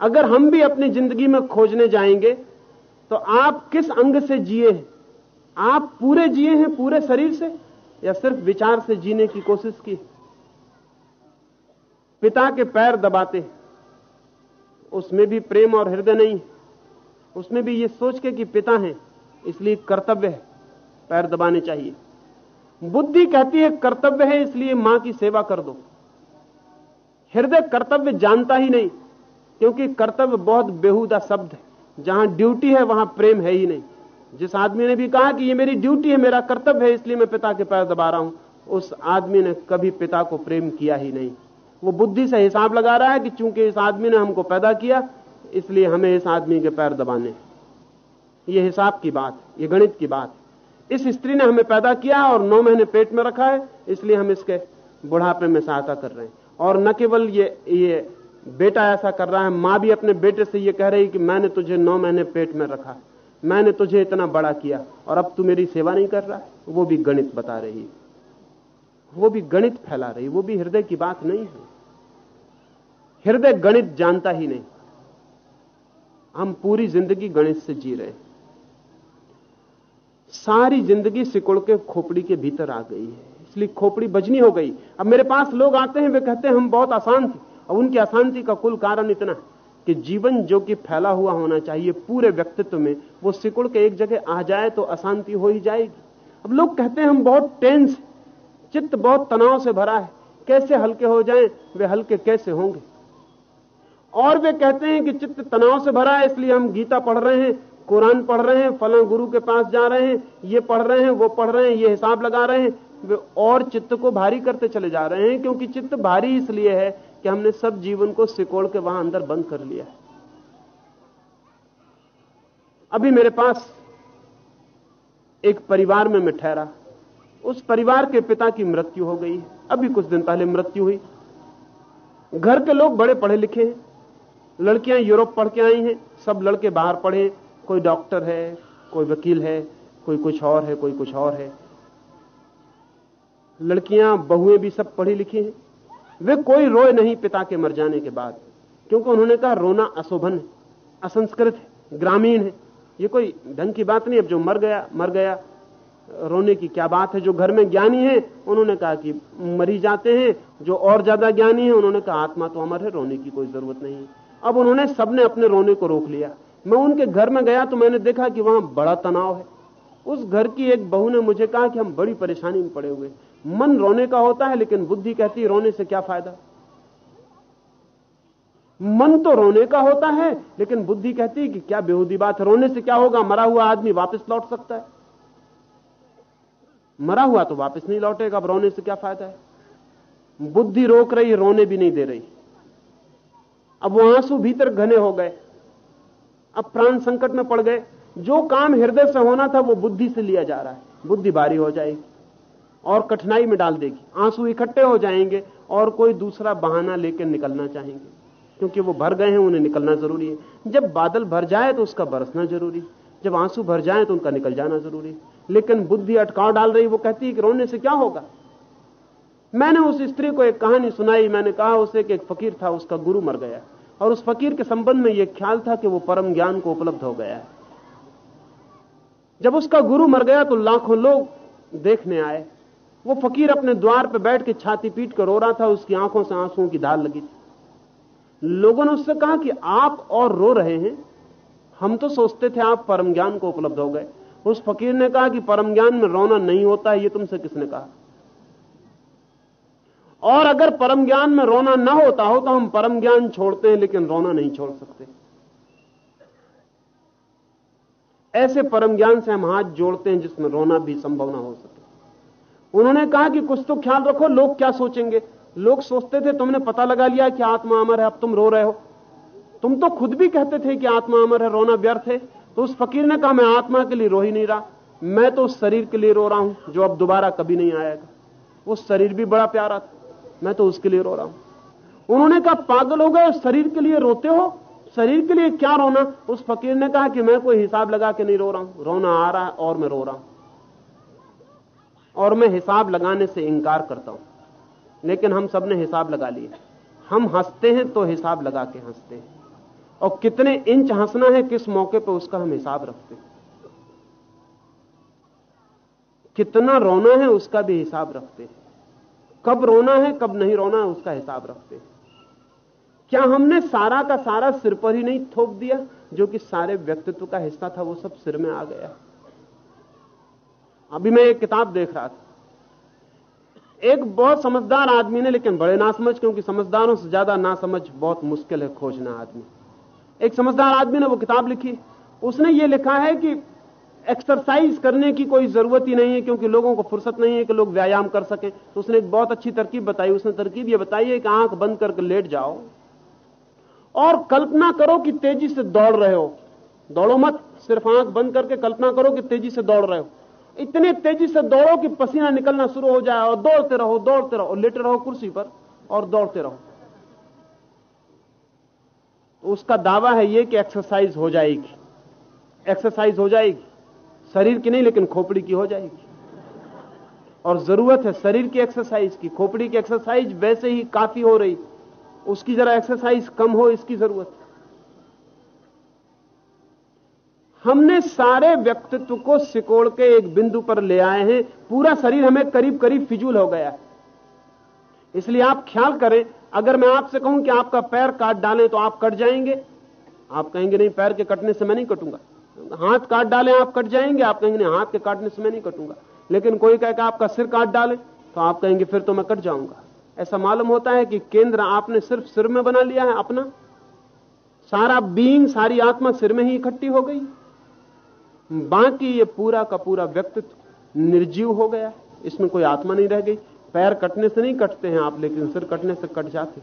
S2: अगर हम भी अपनी ज़िंदगी में खोजने जाएँगे तो आप किस अंग से जिए हैं? आप पूरे जिए हैं पूरे शरीर से, या सिर्फ़ विचार से जीने की कोशिश की? पिता के पैर दबाते उसमें भी प्रेम और हृदय नहीं उसमें भी ये सोच के कि पिता हैं, इसलिए कर्तव्य है, पैर दबाने चाहिए। बुद्धि कहती है, कर्तव्य है, इसलिए माँ की सेवा कर दो। हृदय कर्तव्य जानता ही नहीं। क्योंकि कर्तव्य बहुत बेहुदा शब्द है। जहाँ ड्यूटी है, वहाँ प्रेम है ही नहीं। जिस आदमी ने भी कहा कि ये मेरी ड्यूटी है, मेरा कर्तव्य है, इसलिए मैं पिता के पैर दबा रहा हूँ, उस आदमी ने कभी पिता को प्रेम किया ही नहीं। वो बुद्धि से हिसाब लगा रहा है कि चूँकि इस आदमी ने हमको पैदा किया, इसलिए हमें इस आदमी के पैर दबाने ये हिसाब की बात ये गणित की बात इस स्त्री ने हमें पैदा किया और नौ महीने पेट में रखा है, इसलिए हम इसके बुढ़ापे में सहायता कर रहे हैं। और न केवल ये ये बेटा ऐसा कर रहा है, माँ भी अपने बेटे से ये कह रही कि मैंने तुझे नौ महीने पेट में रखा मैंने तुझे इतना बड़ा किया और अब तू मेरी सेवा नहीं कर रहा वो भी गणित बता रही वो भी गणित फैला रही वो भी हृदय की बात नहीं है। हृदय गणित जानता ही नहीं। हम पूरी ज़िंदगी गणित से जी रहे सारी ज़िंदगी सिकुड़ के खोपड़ी के भीतर आ गई है। इसलिए खोपड़ी बजनी हो गई। अब मेरे पास लोग आते हैं, वे कहते हैं, हम बहुत आसान थे। और उनकी अशांति का कुल कारण इतना है कि जीवन जो कि फैला हुआ होना चाहिए पूरे व्यक्तित्व में, वो सिकुड़ के एक जगह आ जाए तो अशांति हो ही जाएगी। अब लोग कहते हैं हम बहुत टेंस चित्त बहुत तनाव से भरा है, कैसे हल्के हो जाएँ, वे हल्के कैसे होंगे? और वे कहते हैं कि चित्त तनाव से भरा है, इसलिए हम गीता पढ़ रहे हैं, कुरान पढ़ रहे हैं, फला गुरु के पास जा रहे हैं, ये पढ़ रहे हैं, वो पढ़ रहे हैं, ये हिसाब लगा रहे हैं, वे और चित्त को भारी करते चले जा रहे हैं, क्योंकि चित्त भारी इसलिए है कि हमने सब जीवन को सिकोड़ के वहाँ अंदर बंद कर लिया है। अभी मेरे पास एक परिवार में मैं ठहरा। उस परिवार के पिता की मृत्यु हो गई। अभी कुछ दिन पहले मृत्यु हुई। घर के लोग बड़े पढ़े लिखे हैं। लड़कियाँ यूरोप पढ़ के आई हैं। सब लड़के बाहर पढ़े कोई डॉक्टर है, कोई वकील है, कोई कुछ और है, कोई कुछ और है। लड़कियाँ, बहुएँ भी सब पढ़ी लिखी हैं। वे कोई रोए नहीं पिता के मर जाने के बाद। क्योंकि उन्होंने कहा, रोना अशोभन है, असंस्कृत है, ग्रामीण है। ये कोई ढंग की बात नहीं, अब जो मर गया मर गया। रोने की क्या बात है? जो घर में ज्ञानी है, उन्होंने कहा कि मरी जाते हैं, जो और ज़्यादा ज्ञानी है, उन्होंने कहा, आत्मा तो अमर है, रोने की कोई ज़रूरत नहीं। अब उन्होंने सबने अपने रोने को रोक लिया। मैं उनके घर में गया तो मैंने देखा कि वहाँ बड़ा तनाव है। उस घर की एक बहू ने मुझे कहा कि हम बड़ी परेशानी में पड़े हुए मन रोने का होता है, लेकिन बुद्धि कहती है, रोने से क्या फ़ायदा? मन तो रोने का होता है, लेकिन बुद्धि कहती है कि क्या बेहूदी बात है, रोने से क्या होगा? मरा हुआ आदमी वापस लौट सकता है। मरा हुआ तो वापस नहीं लौटेगा, अब रोने से क्या फ़ायदा है? बुद्धि रोक रही, रोने भी नहीं दे रही। अब वो आँसू भीतर घने हो गए, अब प्राण संकट में पड़ गए। जो काम हृदय से होना था, वो बुद्धि से लिया जा रहा है। बुद्धि भारी हो जाएगी। और कठिनाई में डाल देगी। आँसू इकट्ठे हो जाएँगे और कोई दूसरा बहाना लेकर निकलना चाहेंगे। क्योंकि वो भर गए हैं, उन्हें निकलना ज़रूरी है। जब बादल भर जाए तो उसका बरसना ज़रूरी जब आँसू भर जाए तो उनका निकल जाना ज़रूरी लेकिन बुद्धि अटकाव डाल रही, वो कहती है कि रोने से क्या होगा? मैंने उस स्त्री को एक कहानी सुनाई। मैंने कहा, उसे कि एक फकीर था, उसका गुरु मर गया। और उस फकीर के संबंध में यह ख्याल था कि वो परम ज्ञान को उपलब्ध हो गया है। जब उसका गुरु मर गया तो लाखों लोग देखने आए। वो फकीर अपने द्वार पर बैठ के छाती पीट कर रो रहा था, उसकी आँखों से आंसुओं की धार लगी थी। लोगों ने उससे कहा कि आप और रो रहे हैं, हम तो सोचते थे आप परम ज्ञान को उपलब्ध हो गए। उस फकीर ने कहा कि परम ज्ञान में रोना नहीं होता है, ये तुमसे किसने कहा? और अगर परम ज्ञान में रोना ना होता हो तो हम परम ज्ञान छोड़ते हैं, लेकिन रोना नहीं छोड़ सकते। ऐसे परम ज्ञान से हम हाथ जोड़ते हैं जिसमें रोना भी संभव ना हो सके। उन्होंने कहा कि कुछ तो ख्याल रखो, लोग क्या सोचेंगे? लोग सोचते थे, तुमने पता लगा लिया कि आत्मा अमर है, अब तुम रो रहे हो। तुम तो खुद भी कहते थे कि आत्मा अमर है, रोना व्यर्थ है। तो उस फकीर ने कहा, मैं आत्मा के लिए रो ही नहीं रहा। मैं तो उस शरीर के लिए रो रहा हूँ, जो अब दोबारा कभी नहीं आएगा। वो शरीर भी बड़ा प्यारा था, मैं तो उसके लिए रो रहा हूँ। उन्होंने कहा, पागल हो गए, शरीर के लिए रोते हो? शरीर के लिए क्या रोना? उस फकीर ने कहा कि मैं कोई हिसाब लगा के नहीं रो रहा हूँ। रोना आ रहा है और मैं रो रहा हूँ। और मैं हिसाब लगाने से इंकार करता हूँ। लेकिन हम सबने हिसाब लगा लिए। हम हँसते हैं तो हिसाब लगा के हँसते हैं। और कितने इंच हंसना है किस मौके पर उसका हम हिसाब रखते हैं। कितना रोना है उसका भी हिसाब रखते हैं। कब रोना है, कब नहीं रोना है उसका हिसाब रखते हैं। क्या हमने सारा का सारा सिर पर ही नहीं थोप दिया? जो कि सारे व्यक्तित्व का हिस्सा था, वो सब सिर में आ गया। अभी मैं एक किताब देख रहा था। एक बहुत समझदार आदमी ने, लेकिन बड़े नासमझ, क्योंकि समझदारों से ज़्यादा नासमझ बहुत मुश्किल है खोजना आदमी। एक समझदार आदमी ने वो किताब लिखी। उसने ये लिखा है कि एक्सरसाइज करने की कोई ज़रूरत ही नहीं है, क्योंकि लोगों को फुर्सत नहीं है कि लोग व्यायाम कर सकें। तो उसने एक बहुत अच्छी तरकीब बताई। उसने तरकीब ये बताई है कि आँख बंद करके लेट जाओ और कल्पना करो कि तेज़ी से दौड़ रहे हो। दौड़ो मत, सिर्फ़ आँख बंद करके कल्पना करो कि तेज़ी से दौड़ रहे हो। इतने तेज़ी से दौड़ो कि पसीना निकलना शुरू हो जाए और दौड़ते रहो दौड़ते रहो लेटे रहो कुर्सी पर और दौड़ते रहो। तो उसका दावा है यह कि एक्सरसाइज हो जाएगी। एक्सरसाइज हो जाएगी। शरीर की नहीं, लेकिन खोपड़ी की हो जाएगी। और ज़रूरत है शरीर की एक्सरसाइज की। खोपड़ी की एक्सरसाइज वैसे ही काफ़ी हो रही। उसकी जरा एक्सरसाइज कम हो, इसकी ज़रूरत है। हमने सारे व्यक्तित्व को सिकोड़ के एक बिंदु पर ले आए हैं। पूरा शरीर हमें करीब करीब फिजूल हो गया है। इसलिए आप ख्याल करें, अगर मैं आपसे कहूँ कि आपका पैर काट डालें तो आप कट जाएँगे। आप कहेंगे, नहीं, पैर के कटने से मैं नहीं कटूँगा। हाथ काट डालें, आप कट जाएँगे। आप कहेंगे, नहीं, हाथ के काटने से मैं नहीं कटूँगा। लेकिन कोई कहे आपका सिर काट डाले तो आप कहेंगे, फिर तो मैं कट जाऊँगा। ऐसा मालूम होता है कि केंद्र आपने सिर्फ़ सिर में बना लिया है, अपना। सारा बींग सारी आत्मा सिर में ही इकट्ठी हो गई। बाकी ये पूरा का पूरा व्यक्तित्व निर्जीव हो गया। इसमें कोई आत्मा नहीं रह गई। पैर कटने से नहीं कटते हैं आप, लेकिन सिर कटने से कट जाते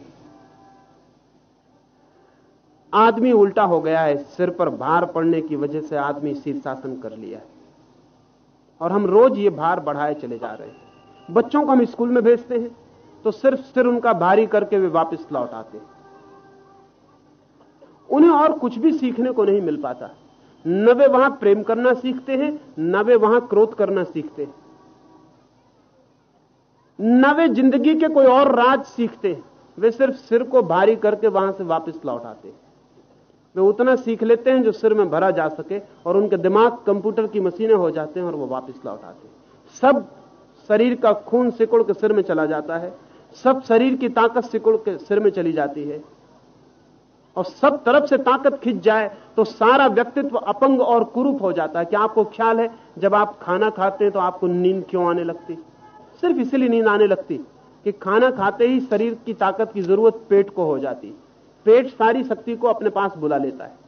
S2: आदमी उल्टा हो गया है। सिर पर भार पड़ने की वजह से आदमी शीर्षासन कर लिया है। और हम रोज ये भार बढ़ाए चले जा रहे हैं। बच्चों को हम स्कूल में भेजते हैं तो सिर्फ़ सिर उनका भारी करके वे वापस लौट आते हैं। उन्हें और कुछ भी सीखने को नहीं मिल पाता। न वे वहाँ प्रेम करना सीखते हैं, न वे वहाँ क्रोध करना सीखते हैं। न वे ज़िंदगी के कोई और राज सीखते हैं, वे सिर्फ़ सिर को भारी करके वहाँ से वापस लौट आते हैं। वे उतना सीख लेते हैं जो सिर में भरा जा सके और उनके दिमाग कंप्यूटर की मशीनें हो जाते हैं और वो वापस लौट आते हैं। सब शरीर का खून सिकुड़ के सिर में चला जाता है, सब शरीर की ताकत सिकुड़ के सिर में चली जाती है। और सब तरफ़ से ताकत खिंच जाए तो सारा व्यक्तित्व अपंग और कुरूप हो जाता है। क्या आपको ख्याल है, जब आप खाना खाते हैं तो आपको नींद क्यों आने लगती? सिर्फ़ इसलिए नींद आने लगती कि खाना खाते ही शरीर की ताकत की ज़रूरत पेट को हो जाती। पेट सारी शक्ति को अपने पास बुला लेता है।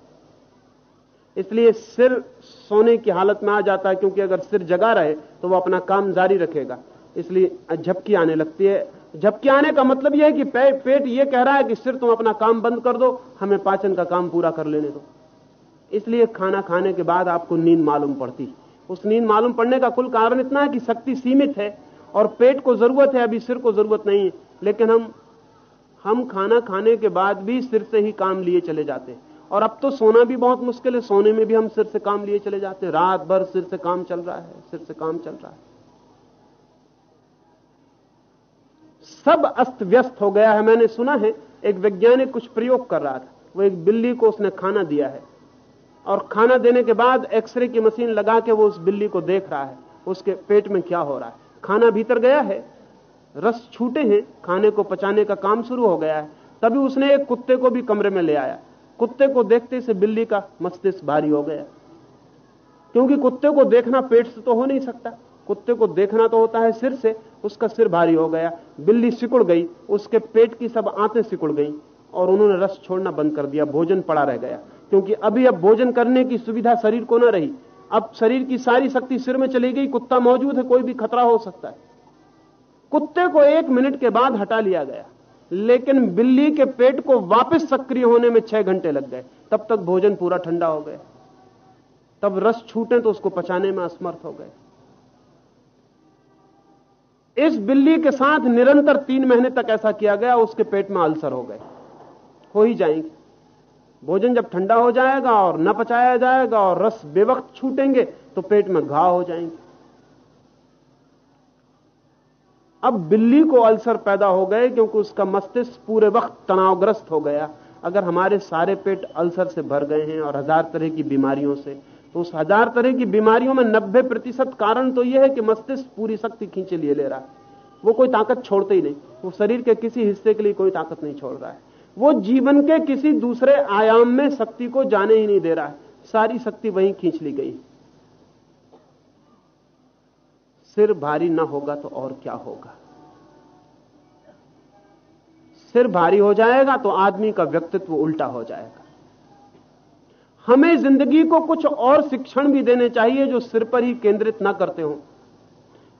S2: इसलिए सिर सोने की हालत में आ जाता है, क्योंकि अगर सिर जगा रहे तो वो अपना काम जारी रखेगा। इसलिए झपकी आने लगती है। झपकी आने का मतलब यह है कि पे, पेट ये कह रहा है कि सिर तुम अपना काम बंद कर दो हमें पाचन का काम पूरा कर लेने दो। इसलिए खाना खाने के बाद आपको नींद मालूम पड़ती। उस नींद मालूम पड़ने का कुल कारण इतना है कि शक्ति सीमित है और पेट को ज़रूरत है अभी सिर को ज़रूरत नहीं है। लेकिन हम हम खाना खाने के बाद भी सिर से ही काम लिए चले जाते हैं। और अब तो सोना भी बहुत मुश्किल है सोने में भी हम सिर से काम लिए चले जाते हैं। रात भर सिर से काम चल रहा है सिर से काम चल रहा है। सब अस्त व्यस्त हो गया है, मैंने सुना है, एक वैज्ञानिक कुछ प्रयोग कर रहा था। वो एक बिल्ली को उसने खाना दिया है। और खाना देने के बाद एक्सरे की मशीन लगा के वो उस बिल्ली को देख रहा है, उसके पेट में क्या हो रहा है। खाना भीतर गया है, रस छूटे हैं, खाने को पचाने का काम शुरू हो गया है। तभी उसने एक कुत्ते को भी कमरे में ले आया। कुत्ते को देखते से बिल्ली का मस्तिष्क भारी हो गया। क्योंकि कुत्ते को देखना पेट से तो हो नहीं सकता। कुत्ते को देखना तो होता है सिर से, उसका सिर भारी हो गया, बिल्ली सिकुड़ गई, उसके पेट की सब आंतें सिकुड़ गई, और उन्होंने रस छोड़ना बंद कर दिया, भोजन पड़ा रह गया। क्योंकि अभी अब भोजन करने की सुविधा शरीर को न रही। अब शरीर की सारी शक्ति सिर में चली गई, कुत्ता मौजूद है, कोई भी खतरा हो सकता है। कुत्ते को एक मिनट के बाद हटा लिया गया, लेकिन बिल्ली के पेट को वापस सक्रिय होने में छह घंटे लग गए। तब तक भोजन पूरा ठंडा हो गया। तब रस छूटे तो उसको पचाने में असमर्थ हो गए। इस बिल्ली के साथ निरंतर तीन महीने तक ऐसा किया गया, उसके पेट में अल्सर हो गए। हो ही जाएँगे। भोजन जब ठंडा हो जाएगा और न पचाया जाएगा और रस बेवक्त छूटेंगे तो पेट में घाव हो जाएँगे। अब बिल्ली को अल्सर पैदा हो गए, क्योंकि उसका मस्तिष्क पूरे वक्त तनावग्रस्त हो गया। अगर हमारे सारे पेट अल्सर से भर गए हैं और हज़ार तरह की बीमारियों से तो उस हज़ार तरह की बीमारियों में नब्बे प्रतिशत कारण तो यह है कि मस्तिष्क पूरी शक्ति खींचे लिए ले रहा है। वो कोई ताकत छोड़ते ही नहीं। वो शरीर के किसी हिस्से के लिए कोई ताकत नहीं छोड़ रहा है। वो जीवन के किसी दूसरे आयाम में शक्ति को जाने ही नहीं दे रहा है। सारी शक्ति वहीं खींच ली गई। सिर भारी ना होगा तो और क्या होगा? सिर भारी हो जाएगा तो आदमी का व्यक्तित्व उल्टा हो जाएगा। हमें ज़िंदगी को कुछ और शिक्षण भी देने चाहिए जो सिर पर ही केंद्रित ना करते हो।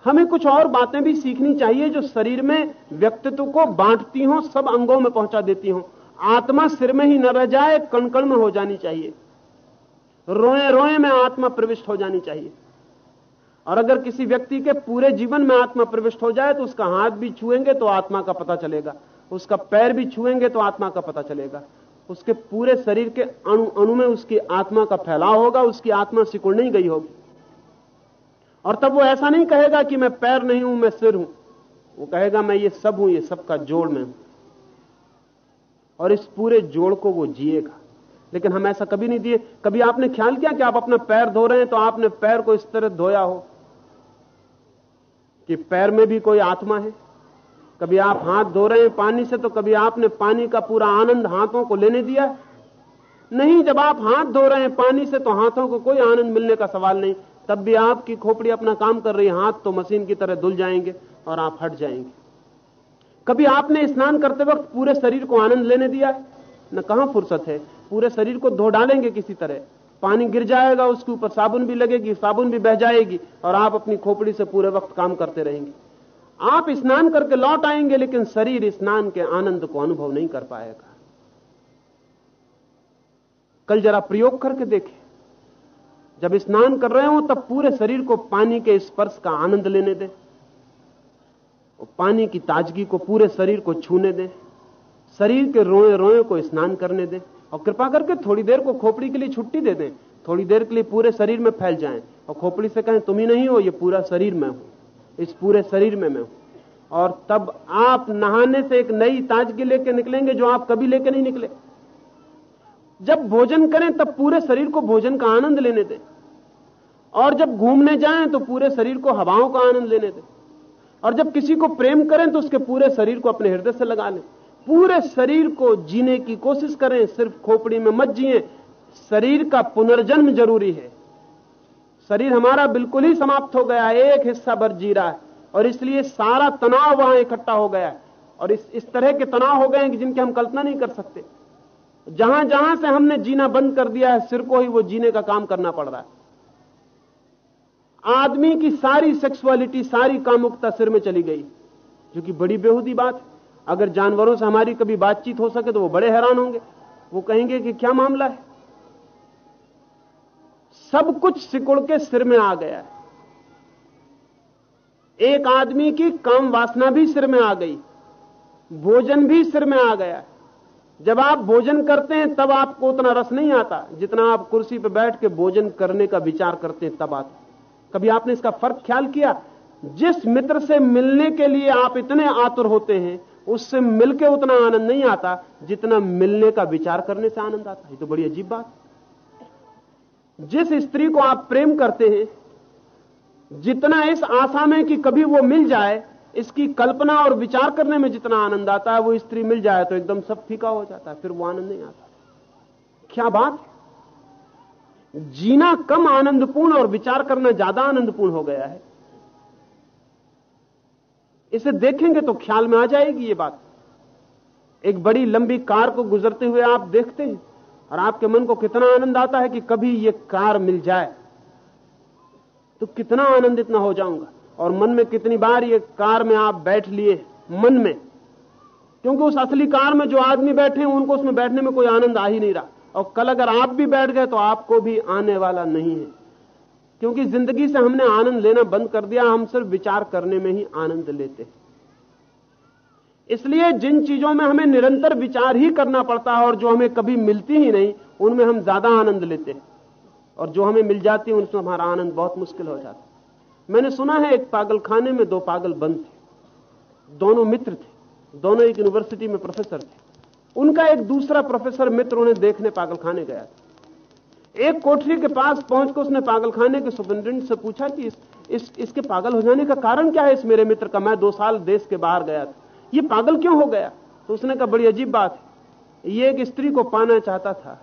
S2: हमें कुछ और बातें भी सीखनी चाहिए जो शरीर में व्यक्तित्व को बांटती हो, सब अंगों में पहुँचा देती हो। आत्मा सिर में ही न रह जाए, कणकण में हो जानी चाहिए। रोए रोए में आत्मा प्रविष्ट हो जानी चाहिए। और अगर किसी व्यक्ति के पूरे जीवन में आत्मा प्रविष्ट हो जाए तो उसका हाथ भी छुएँगे तो आत्मा का पता चलेगा। उसका पैर भी छुएँगे तो आत्मा का पता चलेगा। उसके पूरे शरीर के अणु अणु में उसकी आत्मा का फैलाव होगा, उसकी आत्मा सिकुड़ नहीं गई होगी। और तब वो ऐसा नहीं कहेगा कि मैं पैर नहीं हूँ, मैं सिर हूँ। वो कहेगा, मैं ये सब हूँ, ये सबका जोड़ में हूँ। और इस पूरे जोड़ को वो जिएगा। लेकिन हम ऐसा कभी नहीं दिए। कभी आपने ख्याल किया कि आप अपना पैर धो रहे हैं तो आपने पैर को इस तरह धोया हो कि पैर में भी कोई आत्मा है? कभी आप हाथ धो रहे हैं पानी से तो कभी आपने पानी का पूरा आनंद हाथों को लेने दिया? नहीं, जब आप हाथ धो रहे हैं पानी से तो हाथों को कोई आनंद मिलने का सवाल नहीं। तब भी आपकी खोपड़ी अपना काम कर रही है, हाथ तो मशीन की तरह धुल जाएँगे और आप हट जाएँगे। कभी आपने स्नान करते वक्त पूरे शरीर को आनंद लेने दिया है? न, कहाँ फुर्सत है? पूरे शरीर को धो डालेंगे किसी तरह। पानी गिर जाएगा, उसके ऊपर साबुन भी लगेगी, साबुन भी बह जाएगी और आप अपनी खोपड़ी से पूरे वक्त काम करते रहेंगे। आप स्नान करके लौट आएँगे, लेकिन शरीर स्नान के आनंद को अनुभव नहीं कर पाएगा। कल जरा प्रयोग करके देखें। जब स्नान कर रहे हो, तब पूरे शरीर को पानी के स्पर्श का आनंद लेने दें। पानी की ताजगी को पूरे शरीर को छूने दें। शरीर के रोए रोए को स्नान करने दें। और कृपा करके थोड़ी देर को खोपड़ी के लिए छुट्टी दे दें। थोड़ी देर के लिए पूरे शरीर में फैल जाएँ। और खोपड़ी से कहें, तुम ही नहीं हो, ये पूरा शरीर में हूँ। इस पूरे शरीर में मैं हूँ। और तब आप नहाने से एक नई ताजगी लेके निकलेंगे जो आप कभी लेके नहीं निकले। जब भोजन करें, तब पूरे शरीर को भोजन का आनंद लेने दें। और जब घूमने जाएँ तो पूरे शरीर को हवाओं का आनंद लेने दें। और जब किसी को प्रेम करें तो उसके पूरे शरीर को अपने हृदय से लगा लें। पूरे शरीर को जीने की कोशिश करें, सिर्फ़ खोपड़ी में मत जिए। शरीर का पुनर्जन्म ज़रूरी है। शरीर हमारा बिल्कुल ही समाप्त हो गया है, एक हिस्सा भर जी रहा है, और इसलिए सारा तनाव वहाँ इकट्ठा हो गया है। और इस इस तरह के तनाव हो गए हैं कि जिनकी हम कल्पना नहीं कर सकते। जहाँ जहाँ से हमने जीना बंद कर दिया है, सिर को ही वो जीने का काम करना पड़ रहा है। आदमी की सारी सेक्सुअलिटी सारी कामुकता सिर में चली गई, जो कि बड़ी बेहूदी बात है। अगर जानवरों से हमारी कभी बातचीत हो सके तो वो बड़े हैरान होंगे। वो कहेंगे कि क्या मामला है? सब कुछ सिकुड़ के सिर में आ गया है। एक आदमी की काम वासना भी सिर में आ गई, भोजन भी सिर में आ गया। है जब आप भोजन करते हैं, तब आपको उतना रस नहीं आता। जितना आप कुर्सी पर बैठ के भोजन करने का विचार करते हैं, तब आता कभी आपने इसका फ़र्क ख्याल किया? जिस मित्र से मिलने के लिए आप इतने आतुर होते हैं, उससे मिलके उतना आनंद नहीं आता, जितना मिलने का विचार करने से आनंद आता है। तो बड़ी अजीब बात। जिस स्त्री को आप प्रेम करते हैं, जितना इस आशा में कि कभी वो मिल जाए, इसकी कल्पना और विचार करने में जितना आनंद आता है, वो स्त्री मिल जाए तो एकदम सब फीका हो जाता है, फिर वो आनंद नहीं आता। क्या बात? जीना कम आनंदपूर्ण और विचार करना ज़्यादा आनंदपूर्ण हो गया है। इसे देखेंगे तो ख्याल में आ जाएगी ये बात। एक बड़ी लंबी कार को गुजरते हुए आप देखते हैं। और आपके मन को कितना आनंद आता है कि कभी ये कार मिल जाए। तो कितना आनंदित ना हो जाऊँगा। और मन में कितनी बार ये कार में आप बैठ लिए मन में। क्योंकि उस असली कार में जो आदमी बैठे हैं, उनको उसमें बैठने में कोई आनंद आ ही नहीं रहा। और कल अगर आप भी बैठ गए तो आपको भी आने वाला नहीं है। क्योंकि ज़िंदगी से हमने आनंद लेना बंद कर दिया, हम सिर्फ़ विचार करने में ही आनंद लेते हैं। इसलिए जिन चीज़ों में हमें निरंतर विचार ही करना पड़ता है और जो हमें कभी मिलती ही नहीं उनमें हम ज़्यादा आनंद लेते हैं। और जो हमें मिल जाती है उनमें हमारा आनंद बहुत मुश्किल हो जाता है। मैंने सुना है एक पागल खाने में दो पागल बंद थे। दोनों मित्र थे। दोनों एक यूनिवर्सिटी में प्रोफेसर थे। उनका एक दूसरा प्रोफेसर मित्र उन्हें देखने पागल खाने गया था। एक कोठरी के पास पहुंचकर उसने पागल खाने के सुपरिटेंडेंट से पूछा कि इस, इस, इसके पागल हो जाने का कारण क्या है? इस मेरे मित्र का मैं दो साल देश के बाहर गया था। ये पागल क्यों हो गया? तो उसने कहा, बड़ी अजीब बात है। ये एक स्त्री को पाना चाहता था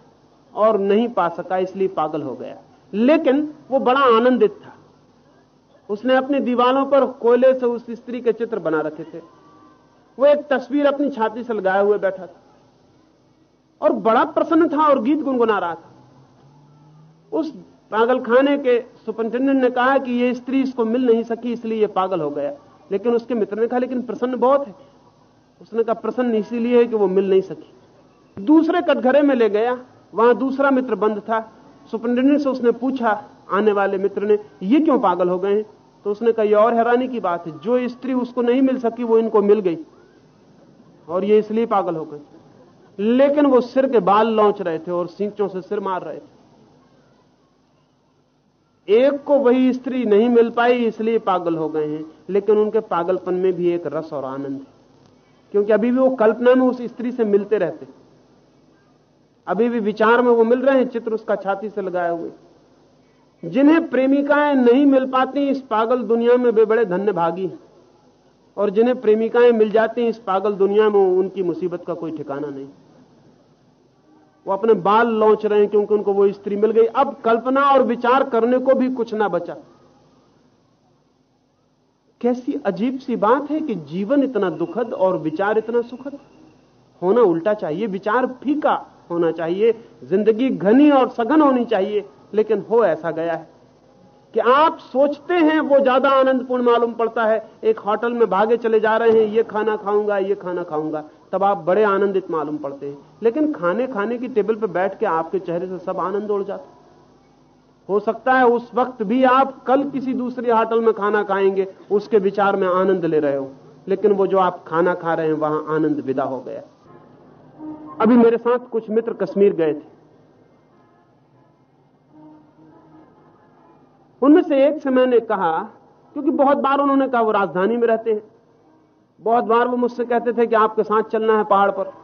S2: और नहीं पा सका, इसलिए पागल हो गया। लेकिन वो बड़ा आनंदित था। उसने अपनी दीवालों पर कोयले से उस स्त्री के चित्र बना रखे थे। वो एक तस्वीर अपनी छाती से लगाए हुए बैठा था और बड़ा प्रसन्न था और गीत गुनगुना रहा था। उस पागल खाने के सुपरिटेंडेंट ने कहा कि ये स्त्री इसको मिल नहीं सकी, इसलिए ये पागल हो गया। लेकिन उसके मित्र ने कहा, लेकिन प्रसन्न बहुत है। उसने कहा, प्रसन्न इसीलिए है कि वो मिल नहीं सकी। दूसरे कटघरे में ले गया, वहाँ दूसरा मित्र बंद था। सुपरिटेंडेंट से उसने पूछा, आने वाले मित्र ने, ये क्यों पागल हो गए तो उसने कहा और हैरानी की बात है। जो स्त्री उसको नहीं मिल सकी, वो इनको मिल गई और ये इसलिए पागल हो गए। लेकिन वो सिर के बाल लौच रहे थे और सींचों से सिर मार रहे थे। एक को वही स्त्री नहीं मिल पाई, इसलिए पागल हो गए हैं। लेकिन उनके पागलपन में भी एक रस और आनंद है। क्योंकि अभी भी वो कल्पना में उस स्त्री से मिलते रहते अभी भी विचार में वो मिल रहे हैं, चित्र उसका छाती से लगाए हुए। जिन्हें प्रेमिकाएँ नहीं मिल पाती, इस पागल दुनिया में वे बड़े धन्य भागी हैं। और जिन्हें प्रेमिकाएँ मिल जाती हैं, इस पागल दुनिया में उनकी मुसीबत का कोई ठिकाना नहीं। वो अपने बाल लौच रहे हैं क्योंकि उनको वो स्त्री मिल गई। अब कल्पना और विचार करने को भी कुछ ना बचा। कैसी अजीब सी बात है कि जीवन इतना दुखद और विचार इतना सुखद? होना उल्टा चाहिए, विचार फीका होना चाहिए, ज़िंदगी घनी और सघन होनी चाहिए, लेकिन हो ऐसा गया है कि आप सोचते हैं वो ज़्यादा आनंदपूर्ण मालूम पड़ता है, एक होटल में भागे चले जा रहे हैं, ये खाना खाऊँगा, ये खाना खाऊँगा, तब आप बड़े आनंदित मालूम पड़ते हैं। लेकिन खाने खाने की टेबल पर बैठ के आपके चेहरे से सब आनंद उड़ जाता सकता है उस वक्त भी आप कल किसी दूसरे होटल में खाना खाएँगे, उसके विचार में आनंद ले रहे हो। लेकिन वो जो आप खाना खा रहे हैं, वहाँ आनंद विदा हो गया। अभी मेरे साथ कुछ मित्र कश्मीर गए थे। उनमें से एक से मैंने कहा, क्योंकि बहुत बार उन्होंने कहा, वो राजधानी में रहते हैं। बहुत बार वो मुझसे कहते थे कि, आपके साथ चलना है पहाड़ पर।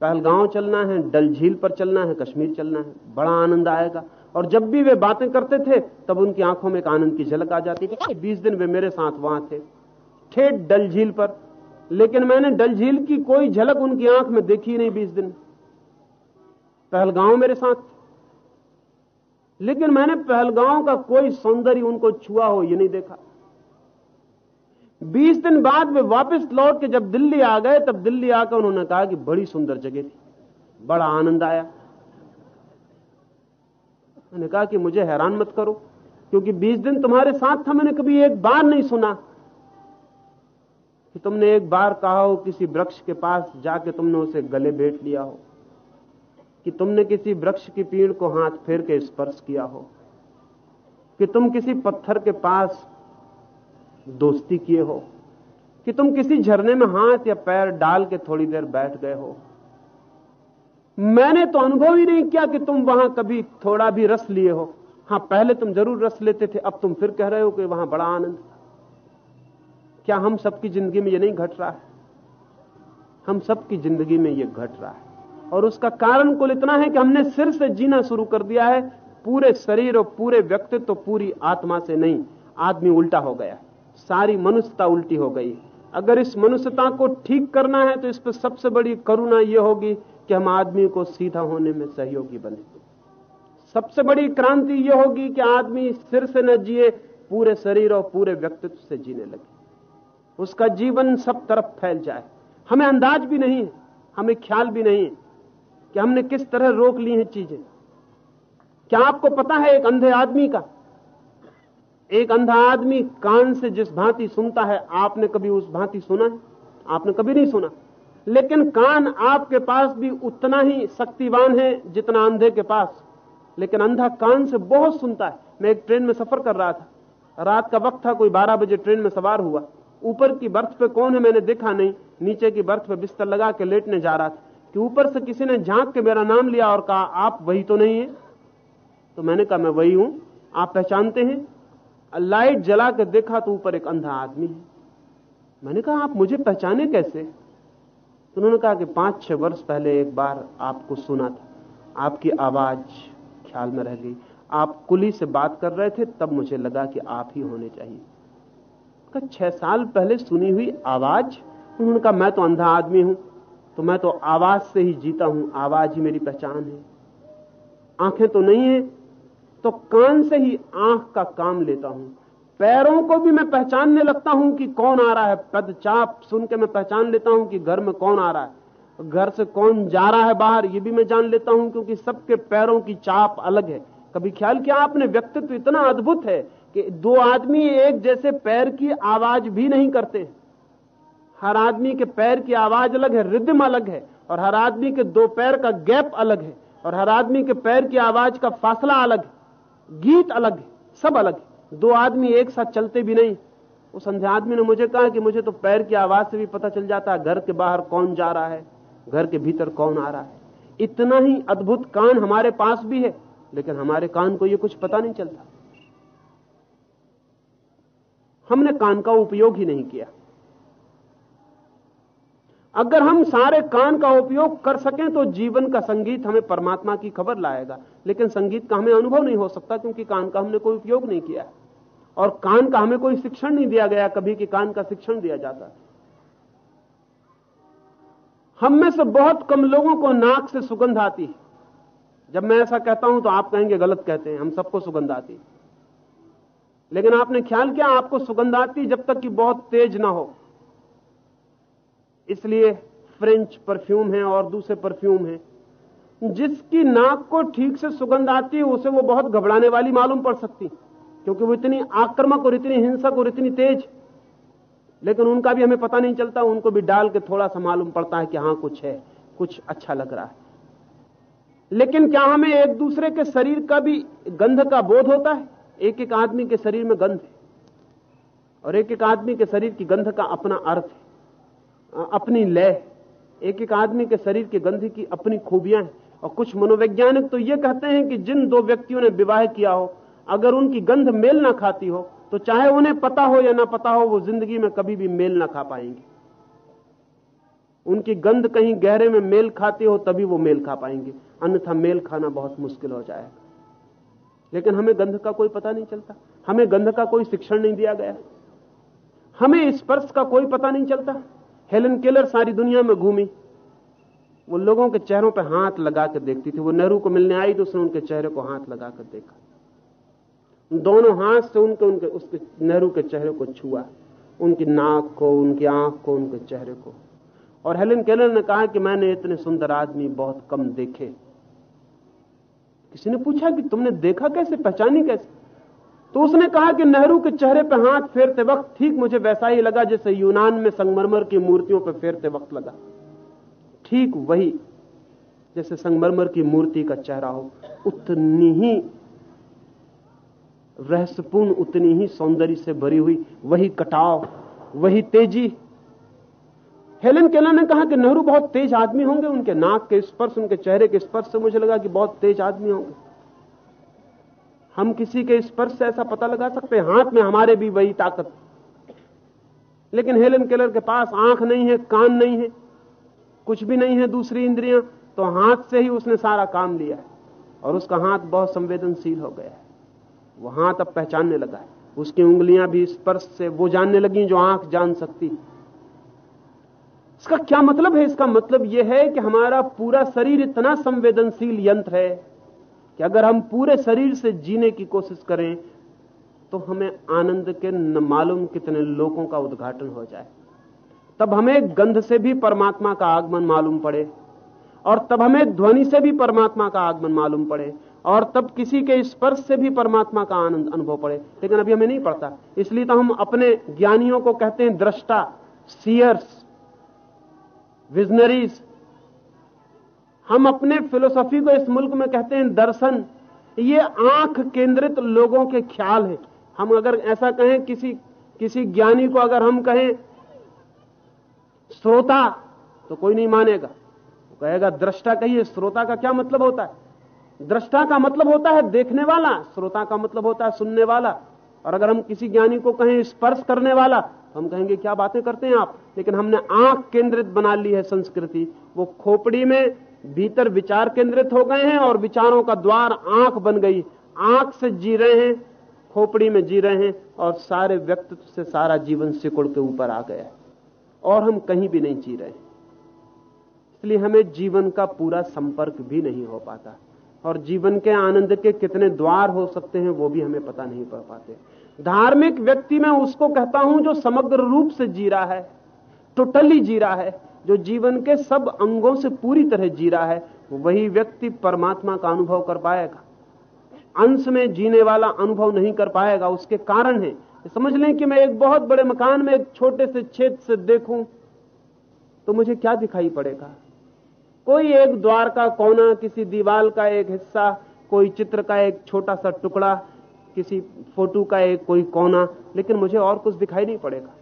S2: पहलगांव चलना है डल झील पर चलना है, कश्मीर चलना है। बड़ा आनंद आएगा। और जब भी वे बातें करते थे, तब उनकी आँखों में एक आनंद की झलक आ जाती थी। बीस दिन वे मेरे साथ वहाँ थे। ठेठ डल झील पर, लेकिन मैंने डल झील की कोई झलक उनकी आँख में देखी नहीं बीस दिन। पहलगांव मेरे साथ लेकिन मैंने पहलगांव का कोई सौंदर्य उनको छुआ हो, ये नहीं देखा। बीस दिन बाद वे वापस लौट के जब दिल्ली आ गए, तब दिल्ली आकर उन्होंने कहा कि बड़ी सुंदर जगह थी। बड़ा आनंद आया। मैंने कहा कि मुझे हैरान मत करो, क्योंकि बीस दिन तुम्हारे साथ था, मैंने कभी एक बार नहीं सुना कि तुमने एक बार कहा हो, किसी वृक्ष के पास जाके तुमने उसे गले बैठ लिया हो, कि तुमने किसी वृक्ष की पीड़ को हाथ फेर के स्पर्श किया हो, कि तुम किसी पत्थर के पास दोस्ती किए हो? कि तुम किसी झरने में हाथ या पैर डाल के थोड़ी देर बैठ गए हो? मैंने तो अनुभव ही नहीं किया कि तुम वहाँ कभी थोड़ा भी रस लिए हो। हाँ, पहले तुम ज़रूर रस लेते थे, अब तुम फिर कह रहे हो कि वहाँ बड़ा आनंद क्या हम सबकी ज़िंदगी में यह नहीं घट रहा है? हम सबकी ज़िंदगी में यह घट रहा है। और उसका कारण कुल इतना है कि हमने सिर से जीना शुरू कर दिया है। पूरे शरीर और पूरे व्यक्तित्व तो पूरी आत्मा से नहीं, आदमी उल्टा हो गया सारी मनुष्यता उल्टी हो गई। अगर इस मनुष्यता को ठीक करना है तो इस पर सबसे बड़ी करुणा यह होगी कि हम आदमी को सीधा होने में सहयोगी बने। सबसे बड़ी क्रांति यह होगी कि आदमी सिर से न जिए, पूरे शरीर और पूरे व्यक्तित्व से जीने लगे। उसका जीवन सब तरफ़ फैल जाए। हमें अंदाज भी नहीं है, हमें ख्याल भी नहीं है कि हमने किस तरह रोक ली है चीज़ें। क्या आपको पता है एक अंधे आदमी का एक अंधा आदमी कान से जिस भांति सुनता है, आपने कभी उस भांति सुना है? आपने कभी नहीं सुना। लेकिन कान आपके पास भी उतना ही शक्तिवान है जितना अंधे के पास। लेकिन अंधा कान से बहुत सुनता है। मैं एक ट्रेन में सफ़र कर रहा था। रात का वक्त था, कोई बारह बजे ट्रेन में सवार हुआ। ऊपर की बर्थ पे कौन है मैंने देखा नहीं। नीचे की बर्थ पे बिस्तर लगा के लेटने जा रहा था। कि ऊपर से किसी ने झाँक के मेरा नाम लिया और कहा, आप वही तो नहीं है? तो मैंने कहा, मैं वही हूँ। आप पहचानते हैं? लाइट जला कर देखा तो ऊपर एक अंधा आदमी है। मैंने कहा, आप मुझे पहचाने कैसे? तो उन्होंने कहा कि पाँच छह वर्ष पहले एक बार आपको सुना था। आपकी आवाज़ ख्याल में रह गई। आप कुली से बात कर रहे थे, तब मुझे लगा कि आप ही होने चाहिए। का छह साल पहले सुनी हुई आवाज़? उन्होंने कहा, मैं तो अंधा आदमी हूँ तो मैं तो आवाज़ से ही जीता हूँ। आवाज़ ही मेरी पहचान है। आँखें तो नहीं है तो कान से ही आँख का काम लेता हूँ। पैरों को भी मैं पहचानने लगता हूँ कि कौन आ रहा है। पदचाप सुन के मैं पहचान लेता हूँ कि घर में कौन आ रहा है। घर से कौन जा रहा है बाहर, ये भी मैं जान लेता हूँ क्योंकि सबके पैरों की चाप अलग है। कभी ख्याल किया आपने? व्यक्तित्व इतना अद्भुत है कि दो आदमी एक जैसे पैर की आवाज़ भी नहीं करते। हर आदमी के पैर की आवाज़ अलग है, रिद्म अलग है, और हर आदमी के दो पैर का गैप अलग है, और हर आदमी के पैर की आवाज़ का फासला अलग है। गीत अलग है, सब अलग है। दो आदमी एक साथ चलते भी नहीं। उस अंधे आदमी ने मुझे कहा कि मुझे तो पैर की आवाज़ से भी पता चल जाता है, घर के बाहर कौन जा रहा है, घर के भीतर कौन आ रहा है। इतना ही अद्भुत कान हमारे पास भी है, लेकिन हमारे कान को यह कुछ पता नहीं चलता। हमने कान का उपयोग ही नहीं किया। अगर हम सारे कान का उपयोग कर सकें तो जीवन का संगीत हमें परमात्मा की खबर लाएगा। लेकिन संगीत का हमें अनुभव नहीं हो सकता, क्योंकि कान का हमने कोई उपयोग नहीं किया। और कान का हमें कोई शिक्षण नहीं दिया गया, कभी कि कान का शिक्षण दिया जाता। हम में से बहुत कम लोगों को नाक से सुगंध आती है। जब मैं ऐसा कहता हूँ तो आप कहेंगे, गलत कहते हैं, हम सबको सुगंध आती लेकिन आपने ख्याल किया, आपको सुगंध आती जब तक कि बहुत तेज ना हो। इसलिए फ्रेंच परफ्यूम है और दूसरे परफ्यूम है। जिसकी नाक को ठीक से सुगंध आती है, उसे वो बहुत घबराने वाली मालूम पड़ सकती। क्योंकि वो इतनी आक्रामक और इतनी हिंसक और इतनी तेज। लेकिन उनका भी हमें पता नहीं चलता, उनको भी डाल के थोड़ा सा मालूम पड़ता है कि हाँ, कुछ है, कुछ अच्छा लग रहा है। लेकिन क्या हमें एक दूसरे के शरीर का भी गंध का बोध होता है? एक एक आदमी के शरीर में गंध है। और एक एक आदमी के शरीर की गंध का अपना अर्थ है। अपनी लय, एक एक आदमी के शरीर की गंध की अपनी खूबियाँ हैं। और कुछ मनोवैज्ञानिक तो ये कहते हैं कि जिन दो व्यक्तियों ने विवाह किया हो, अगर उनकी गंध मेल ना खाती हो तो चाहे उन्हें पता हो या ना पता हो, वो ज़िंदगी में कभी भी मेल ना खा पाएँगे। उनकी गंध कहीं गहरे में मेल खाती हो, तभी वो मेल खा पाएँगे। अन्यथा मेल खाना बहुत मुश्किल हो जाएगा। लेकिन हमें गंध का कोई पता नहीं चलता। हमें गंध का कोई शिक्षण नहीं दिया गया। हमें स्पर्श का कोई पता नहीं चलता। हेलन केलर सारी दुनिया में घूमी। वो लोगों के चेहरों पर हाथ लगा कर देखती थी। वो नेहरू को मिलने आई तो उसने उनके चेहरे को हाथ लगा कर देखा। दोनों हाथ से उनके उनके, उसके नेहरू के चेहरे को छुआ। उनकी नाक को, उनकी आँख को, उनके चेहरे को। और हेलन केलर ने कहा कि मैंने इतने सुंदर आदमी बहुत कम देखे। किसी ने पूछा कि तुमने देखा कैसे, पहचानी कैसे? तो उसने कहा कि नेहरू के चेहरे पर हाथ फेरते वक्त ठीक मुझे वैसा ही लगा जैसे यूनान में संगमरमर की मूर्तियों पर फेरते वक्त लगा। ठीक वही जैसे संगमरमर की मूर्ति का चेहरा हो। उतनी ही रहस्यपूर्ण, उतनी ही सौंदर्य से भरी हुई, वही कटाव, वही तेज़ी। हेलन केला ने कहा कि नेहरू बहुत तेज आदमी होंगे, उनके नाक के स्पर्श, उनके चेहरे के स्पर्श से मुझे लगा कि बहुत तेज आदमी होंगे। हम किसी के स्पर्श से ऐसा पता लगा सकते हैं, हाथ में हमारे भी वही ताकत। लेकिन हेलन केलर के पास आँख नहीं है, कान नहीं है, कुछ भी नहीं है दूसरी इंद्रियाँ तो हाथ से ही उसने सारा काम लिया है और उसका हाथ बहुत संवेदनशील हो गया है। वो हाथ अब पहचानने लगा है। उसकी उंगलियाँ भी स्पर्श से वो जानने लगी जो आँख जान सकती। इसका क्या मतलब है? इसका मतलब यह है कि हमारा पूरा शरीर इतना संवेदनशील यंत्र है कि अगर हम पूरे शरीर से जीने की कोशिश करें तो हमें आनंद के न मालूम कितने लोगों का उद्घाटन हो जाए। तब हमें गंध से भी परमात्मा का आगमन मालूम पड़े, और तब हमें ध्वनि से भी परमात्मा का आगमन मालूम पड़े, और तब किसी के स्पर्श से भी परमात्मा का आनंद अनुभव पड़े। लेकिन अभी हमें नहीं पड़ता। इसलिए तो हम अपने ज्ञानियों को कहते हैं, दृष्टा सीयर्स विजनरीज हम अपने फिलोसॉफी को इस मुल्क में कहते हैं दर्शन। ये आँख केंद्रित लोगों के ख्याल है। हम अगर ऐसा कहें, किसी किसी ज्ञानी को अगर हम कहें, श्रोता तो कोई नहीं मानेगा। वो कहेगा, दृष्टा कहिए, श्रोता का क्या मतलब होता है? दृष्टा का मतलब होता है देखने वाला, श्रोता का मतलब होता है सुनने वाला। और अगर हम किसी ज्ञानी को कहें, स्पर्श करने वाला तो हम कहेंगे, क्या बातें करते हैं आप? लेकिन हमने आँख केंद्रित बना ली है संस्कृति। वो खोपड़ी में भीतर विचार केंद्रित हो गए हैं और विचारों का द्वार आँख बन गई। आँख से जी रहे हैं, खोपड़ी में जी रहे हैं और सारे व्यक्तित्व से सारा जीवन सिकुड़ के ऊपर आ गया है और हम कहीं भी नहीं जी रहे इसलिए हमें जीवन का पूरा संपर्क भी नहीं हो पाता और जीवन के आनंद के कितने द्वार हो सकते हैं वो भी हमें पता नहीं पड़ पाते। धार्मिक व्यक्ति मैं उसको कहता हूँ जो समग्र रूप से जी रहा है, टोटली जी रहा है जो जीवन के सब अंगों से पूरी तरह जी रहा है, वही व्यक्ति परमात्मा का अनुभव कर पाएगा। अंश में जीने वाला अनुभव नहीं कर पाएगा, उसके कारण है। समझ लें कि मैं एक बहुत बड़े मकान में एक छोटे से छेद से देखूँ तो मुझे क्या दिखाई पड़ेगा? कोई एक द्वार का कोना, किसी दीवाल का एक हिस्सा, कोई चित्र का एक छोटा सा टुकड़ा, किसी फ़ोटो का एक कोई कोना, लेकिन मुझे और कुछ दिखाई नहीं पड़ेगा।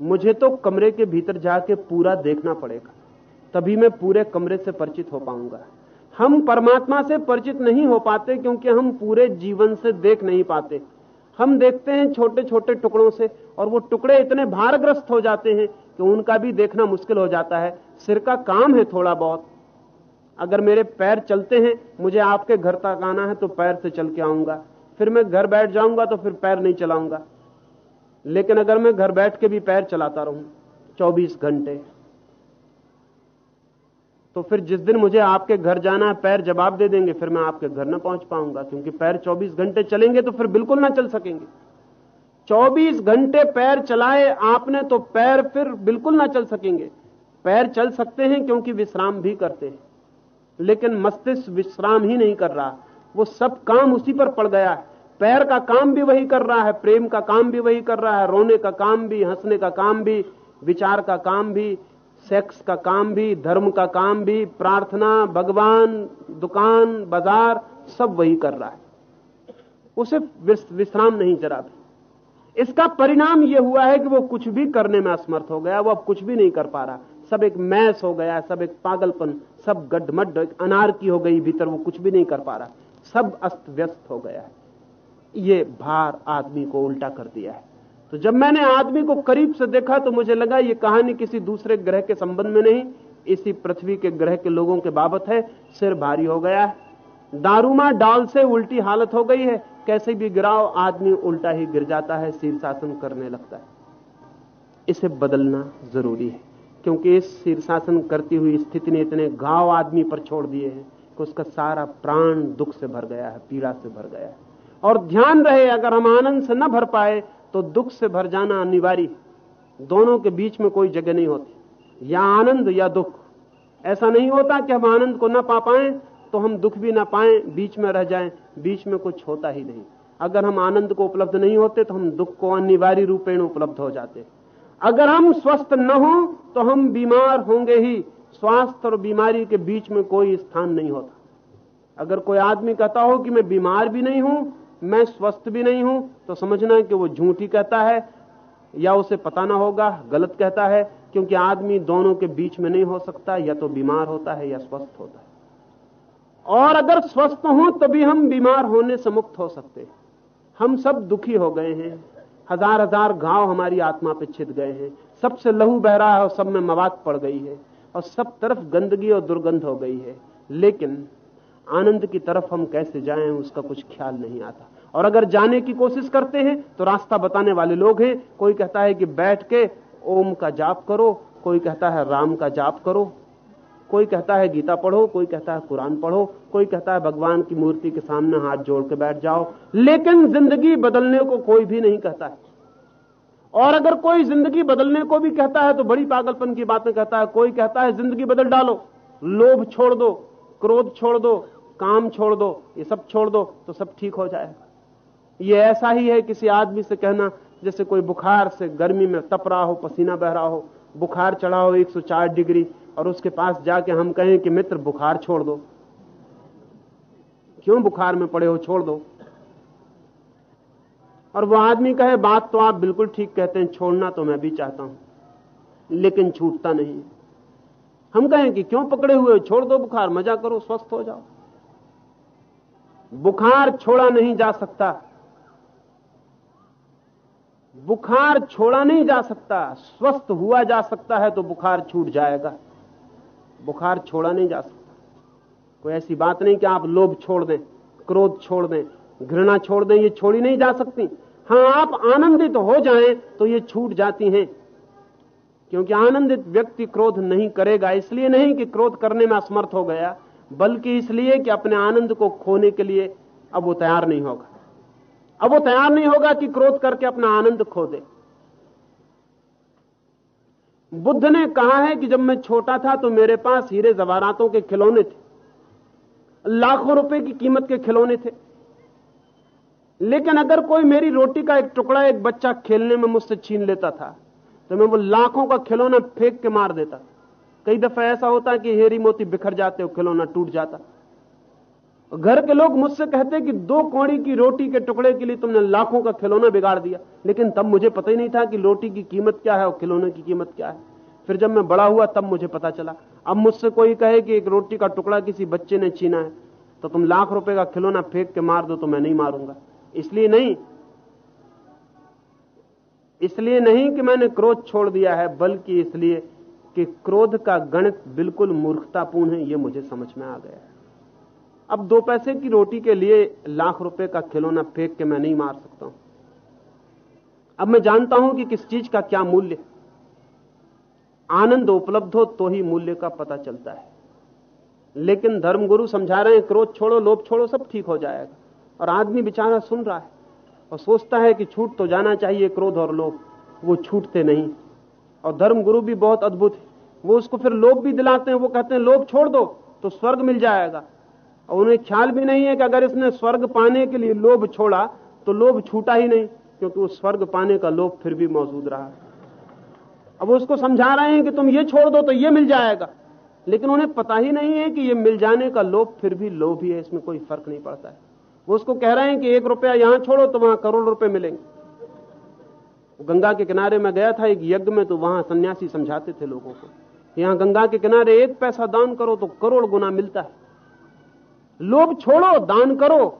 S2: मुझे तो कमरे के भीतर जाके पूरा देखना पड़ेगा। तभी मैं पूरे कमरे से परिचित हो पाऊँगा। हम परमात्मा से परिचित नहीं हो पाते क्योंकि हम पूरे जीवन से देख नहीं पाते। हम देखते हैं छोटे छोटे टुकड़ों से और वो टुकड़े इतने भारग्रस्त हो जाते हैं कि उनका भी देखना मुश्किल हो जाता है। सिर का काम है थोड़ा बहुत। अगर मेरे पैर चलते हैं, मुझे आपके घर तक आना है तो पैर से चल के आऊँगा। फिर मैं घर बैठ जाऊँगा तो फिर पैर नहीं चलाऊँगा। लेकिन अगर मैं घर बैठ के भी पैर चलाता रहूँ 24 घंटे तो फिर जिस दिन मुझे आपके घर जाना है, पैर जवाब दे देंगे, फिर मैं आपके घर ना पहुँच पाऊँगा, क्योंकि पैर 24 घंटे चलेंगे तो फिर बिल्कुल ना चल सकेंगे। 24 घंटे पैर चलाए आपने तो पैर फिर बिल्कुल ना चल सकेंगे। पैर चल सकते हैं क्योंकि विश्राम भी करते हैं, लेकिन मस्तिष्क विश्राम ही नहीं कर रहा। वो सब काम उसी पर पड़ गया है। पैर का काम भी वही कर रहा है, प्रेम का काम भी वही कर रहा है, रोने का काम भी, हंसने का काम भी, विचार का काम भी सेक्स का काम भी, धर्म का काम भी, प्रार्थना, भगवान, दुकान, बाज़ार, सब वही कर रहा है। उसे विश्राम नहीं जरा भी इसका परिणाम यह हुआ है कि वो कुछ भी करने में असमर्थ हो गया, वो अब कुछ भी नहीं कर पा रहा। सब एक मैस हो गया, सब एक पागलपन, सब गड्ढमड्ढ अनार की हो गई भीतर, वो कुछ भी नहीं कर पा रहा। सब अस्त व्यस्त हो गया है। ये भार आदमी को उल्टा कर दिया है। तो जब मैंने आदमी को करीब से देखा तो मुझे लगा ये कहानी किसी दूसरे ग्रह के संबंध में नहीं, इसी पृथ्वी के ग्रह के लोगों के बाबत है, सिर भारी हो गया है। दारूमा डाल से उल्टी हालत हो गई है, कैसे भी गिराओ, आदमी उल्टा ही गिर जाता है, शीर्षासन करने लगता है। इसे बदलना ज़रूरी है, क्योंकि इस शीर्षासन करती हुई स्थिति ने इतने घाव आदमी पर छोड़ दिए हैं कि उसका सारा प्राण दुख से भर गया है, पीड़ा से भर गया है। और ध्यान रहे, अगर हम आनंद से न भर पाए तो दुख से भर जाना अनिवार्य दोनों के बीच में कोई जगह नहीं होती। या आनंद या दुख। ऐसा नहीं होता कि हम आनंद को न पा पाए तो हम दुख भी ना पाए, बीच में रह जाएँ, बीच में कुछ होता ही नहीं। अगर हम आनंद को उपलब्ध नहीं होते तो हम दुख को अनिवार्य रूपेण उपलब्ध हो जाते अगर हम स्वस्थ न हो तो हम बीमार होंगे ही। स्वास्थ्य और बीमारी के बीच में कोई स्थान नहीं होता। अगर कोई आदमी कहता हो कि मैं बीमार भी नहीं हूँ मैं स्वस्थ भी नहीं हूँ तो समझना कि वो झूठ कहता है, या उसे पता ना होगा, गलत कहता है, क्योंकि आदमी दोनों के बीच में नहीं हो सकता, या तो बीमार होता है या स्वस्थ होता है। और अगर स्वस्थ हो, तभी हम बीमार होने से मुक्त हो सकते हैं। हम सब दुखी हो गए हैं। हज़ार हज़ार घाव हमारी आत्मा पे छिद गए हैं। सबसे लहू बह रहा है और सब में मवाद पड़ गई है। और सब तरफ़ गंदगी और दुर्गंध हो गई है। लेकिन आनंद की तरफ़ हम कैसे जाएँ, उसका कुछ ख्याल नहीं आता। और अगर जाने की कोशिश करते हैं तो रास्ता बताने वाले लोग हैं। कोई कहता है कि बैठ के ओम का जाप करो, कोई कहता है राम का जाप करो, कोई कहता है गीता पढ़ो, कोई कहता है कुरान पढ़ो, कोई कहता है भगवान की मूर्ति के सामने हाथ जोड़ के बैठ जाओ। लेकिन ज़िंदगी बदलने को कोई भी नहीं कहता है। और अगर कोई ज़िंदगी बदलने को भी कहता है तो बड़ी पागलपन की बातें कहता है। कोई कहता है ज़िंदगी बदल डालो, लोभ छोड़ दो, क्रोध छोड़ दो, काम छोड़ दो, ये सब छोड़ दो तो सब ठीक हो जाएगा। ये ऐसा ही है किसी आदमी से कहना, जैसे कोई बुखार से गर्मी में तप रहा हो, पसीना बह रहा हो, बुखार चढ़ा हो 104 डिग्री, और उसके पास जाके हम कहें कि मित्र, बुखार छोड़ दो। क्यों बुखार में पड़े हो, छोड़ दो। और वो आदमी कहे, बात तो आप बिल्कुल ठीक कहते हैं, छोड़ना तो मैं भी चाहता हूँ, लेकिन छूटता नहीं। हम कहें कि क्यों पकड़े हुए छोड़ दो बुखार, मज़ा करो, स्वस्थ हो जाओ। बुखार छोड़ा नहीं जा सकता। बुखार छोड़ा नहीं जा सकता, स्वस्थ हुआ जा सकता है तो बुखार छूट जाएगा। बुखार छोड़ा नहीं जा सकता। कोई ऐसी बात नहीं कि आप लोभ छोड़ दें, क्रोध छोड़ दें, घृणा छोड़ दें, ये छोड़ी नहीं जा सकती। हाँ आप आनंदित हो जाएँ तो ये छूट जाती हैं। क्योंकि आनंदित व्यक्ति क्रोध नहीं करेगा, इसलिए नहीं कि क्रोध करने में असमर्थ हो गया, बल्कि इसलिए कि अपने आनंद को खोने के लिए अब वो तैयार नहीं होगा। अब वो तैयार नहीं होगा कि क्रोध करके अपना आनंद खो दे। बुद्ध ने कहा है कि जब मैं छोटा था तो मेरे पास हीरे जवारातों के खिलौने थे, लाखों रुपए की कीमत के खिलौने थे। लेकिन अगर कोई मेरी रोटी का एक टुकड़ा एक बच्चा खेलने में मुझसे छीन लेता था तो मैं वो लाखों का खिलौना फेंक के मार देता। कई दफ़ा ऐसा होता कि हेरी मोती बिखर जाते हो खिलौना टूट जाता। घर के लोग मुझसे कहते कि दो कौड़ी की रोटी के टुकड़े के लिए तुमने लाखों का खिलौना बिगाड़ दिया। लेकिन तब मुझे पता ही नहीं था कि रोटी की कीमत क्या है और खिलौने की कीमत क्या है। फिर जब मैं बड़ा हुआ, तब मुझे पता चला। अब मुझसे कोई कहे कि एक रोटी का टुकड़ा किसी बच्चे ने छीना है तो तुम लाख रुपए का खिलौना फेंक के मार दो तो मैं नहीं मारूँगा। इसलिए नहीं इसलिए नहीं कि मैंने क्रोध छोड़ दिया है, बल्कि इसलिए कि क्रोध का गणित बिल्कुल मूर्खतापूर्ण है यह मुझे समझ में आ गया है। अब दो पैसे की रोटी के लिए लाख रुपए का खिलौना फेंक के मैं नहीं मार सकता हूँ। अब मैं जानता हूँ कि किस चीज़ का क्या मूल्य आनंद उपलब्ध हो तो ही मूल्य का पता चलता है। लेकिन धर्मगुरु समझा रहे हैं, क्रोध छोड़ो, लोभ छोड़ो, सब ठीक हो जाएगा। और आदमी बेचारा सुन रहा है और सोचता है कि छूट तो जाना चाहिए, क्रोध और लोभ, वो छूटते नहीं। और धर्मगुरु भी बहुत अद्भुत है। वो उसको फिर लोभ भी दिलाते हैं, वो कहते हैं, लोभ छोड़ दो तो स्वर्ग मिल जाएगा। और उन्हें ख्याल भी नहीं है कि अगर इसने स्वर्ग पाने के लिए लोभ छोड़ा तो लोभ छूटा ही नहीं, क्योंकि उस स्वर्ग पाने का लोभ फिर भी मौजूद रहा। अब उसको समझा रहे हैं कि तुम ये छोड़ दो तो ये मिल जाएगा। लेकिन उन्हें पता ही नहीं है कि ये मिल जाने का लोभ फिर भी लोभ ही है, इसमें कोई फ़र्क नहीं पड़ता है। वो उसको कह रहे हैं कि एक रुपया यहाँ छोड़ो तो वहाँ करोड़ रुपए मिलेंगे। गंगा के किनारे में गया था एक यज्ञ में तो वहाँ सन्यासी समझाते थे लोगों को यहाँ गंगा के किनारे एक पैसा दान करो तो करोड़ गुना मिलता है। लोभ छोड़ो, दान करो।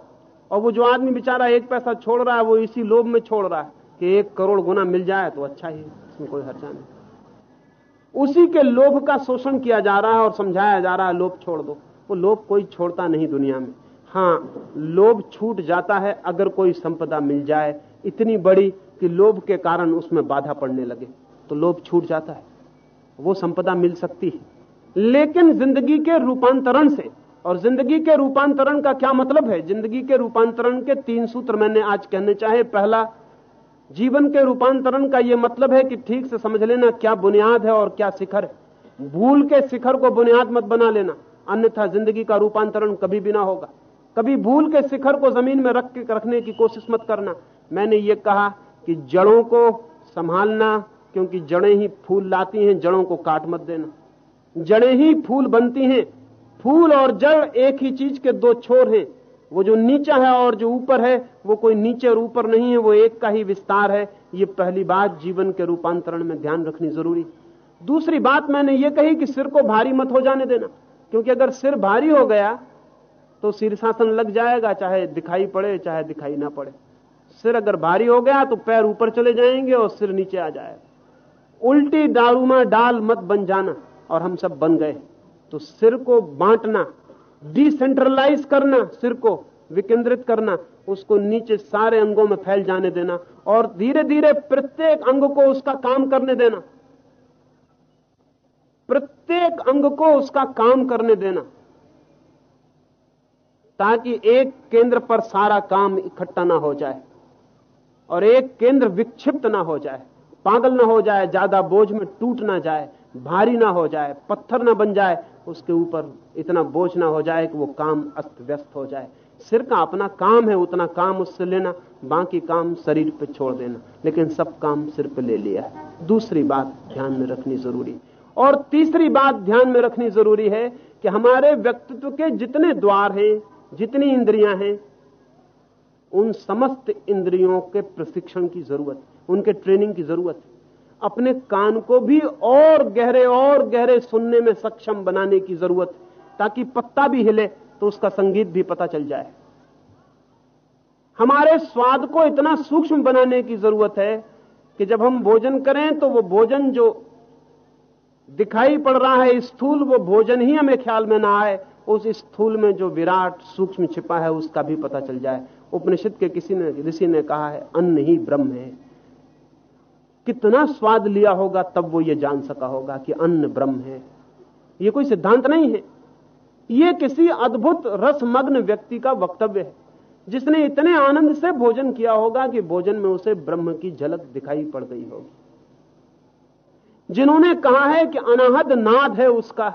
S2: और वो जो आदमी बेचारा एक पैसा छोड़ रहा है, वो इसी लोभ में छोड़ रहा है कि एक करोड़ गुना मिल जाए तो अच्छा ही इसमें कोई हर्चा नहीं। उसी के लोभ का शोषण किया जा रहा है और समझाया जा रहा है, लोभ छोड़ दो। वो लोभ कोई छोड़ता नहीं दुनिया में। हाँ लोभ छूट जाता है अगर कोई संपदा मिल जाए, इतनी बड़ी कि लोभ के कारण उसमें बाधा पड़ने लगे तो लोभ छूट जाता है। वो संपदा मिल सकती है। लेकिन ज़िंदगी के रूपांतरण से और ज़िंदगी के रूपांतरण का क्या मतलब है? ज़िंदगी के रूपांतरण के तीन सूत्र मैंने आज कहने चाहे। पहला, जीवन के रूपांतरण का यह मतलब है कि ठीक से समझ लेना क्या बुनियाद है और क्या शिखर है। भूल के शिखर को बुनियाद मत बना लेना। अन्यथा ज़िंदगी का रूपांतरण कभी भी ना होगा। कभी भूल के शिखर को ज़मीन में रख के रखने की कोशिश मत करना। मैंने ये कहा कि जड़ों को संभालना, क्योंकि जड़ें ही फूल लाती हैं, जड़ों को काट मत देना। जड़ें ही फूल बनती हैं फूल और जड़ एक ही चीज़ के दो छोर हैं। वो जो नीचा है और जो ऊपर है, वो कोई नीचे और ऊपर नहीं है, वो एक का ही विस्तार है। ये पहली बात जीवन के रूपांतरण में ध्यान रखनी ज़रूरी। दूसरी बात मैंने ये कही कि सिर को भारी मत हो जाने देना, क्योंकि अगर सिर भारी हो गया तो शीर्षासन लग जाएगा, चाहे दिखाई पड़े, चाहे दिखाई ना पड़े। सिर अगर भारी हो गया तो पैर ऊपर चले जाएँगे और सिर नीचे आ जाएगा। उल्टी दारूमा डाल मत बन जाना, और हम सब बन गए। तो सिर को बांटना डिसेंट्रलाइज करना, सिर को विकेंद्रित करना, उसको नीचे सारे अंगों में फैल जाने देना और धीरे धीरे प्रत्येक अंग को उसका काम करने देना। प्रत्येक अंग को उसका काम करने देना ताकि एक केंद्र पर सारा काम इकट्ठा ना हो जाए और एक केंद्र विक्षिप्त ना हो जाए, पागल ना हो जाए, ज़्यादा बोझ में टूट ना जाए भारी ना हो जाए, पत्थर ना बन जाए, उसके ऊपर इतना बोझ ना हो जाए कि वो काम अस्त व्यस्त हो जाए। सिर का अपना काम है, उतना काम उससे लेना, बाकी काम शरीर पे छोड़ देना। लेकिन सब काम सिर पे ले लिया है। दूसरी बात ध्यान में रखनी ज़रूरी। और तीसरी बात ध्यान में रखनी ज़रूरी है कि हमारे व्यक्तित्व के जितने द्वार हैं, जितनी इंद्रियाँ हैं, उन समस्त इंद्रियों के प्रशिक्षण की ज़रूरत, उनके ट्रेनिंग की ज़रूरत है। अपने कान को भी और गहरे और गहरे सुनने में सक्षम बनाने की ज़रूरत ताकि पत्ता भी हिले तो उसका संगीत भी पता चल जाए। हमारे स्वाद को इतना सूक्ष्म बनाने की ज़रूरत है कि जब हम भोजन करें तो वो भोजन जो दिखाई पड़ रहा है स्थूल, वो भोजन ही हमें ख्याल में ना आए, उस स्थूल में जो विराट सूक्ष्म छिपा है उसका भी पता चल जाए। उपनिषद के किसी ने, ऋषि ने कहा है, अन्न ही ब्रह्म है। कितना स्वाद लिया होगा तब वो ये जान सका होगा कि अन्न ब्रह्म है। ये कोई सिद्धांत नहीं है। ये किसी अद्भुत रसमग्न व्यक्ति का वक्तव्य है। जिसने इतने आनंद से भोजन किया होगा कि भोजन में उसे ब्रह्म की झलक दिखाई पड़ गई होगी। जिन्होंने कहा है कि अनाहद नाद है उसका,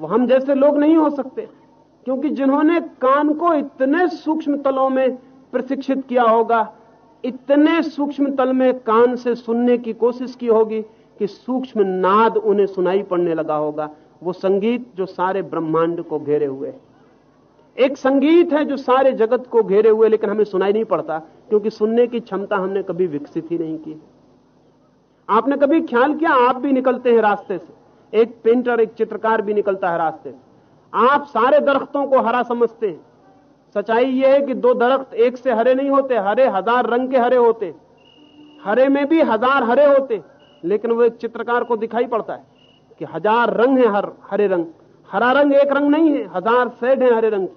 S2: वो हम जैसे लोग नहीं हो सकते, क्योंकि जिन्होंने कान को इतने सूक्ष्म तलों में प्रशिक्षित किया होगा इतने सूक्ष्म तल में कान से सुनने की कोशिश की होगी कि सूक्ष्म नाद उन्हें सुनाई पड़ने लगा होगा। वो संगीत जो सारे ब्रह्मांड को घेरे हुए है। एक संगीत है जो सारे जगत को घेरे हुए, लेकिन हमें सुनाई नहीं पड़ता, क्योंकि सुनने की क्षमता हमने कभी विकसित ही नहीं की। आपने कभी ख्याल किया? आप भी निकलते हैं रास्ते से। एक पेंटर, एक चित्रकार भी निकलता है रास्ते से। आप सारे दरख्तों को हरा समझते हैं। सच्चाई यह है कि दो दरख्त एक से हरे नहीं होते, हरे हज़ार रंग के हरे होते। हरे में भी हज़ार हरे होते, लेकिन वो एक चित्रकार को दिखाई पड़ता है कि हज़ार रंग है हर, हरे रंग। हरा रंग एक रंग नहीं है, हज़ार शेड है हरे रंग।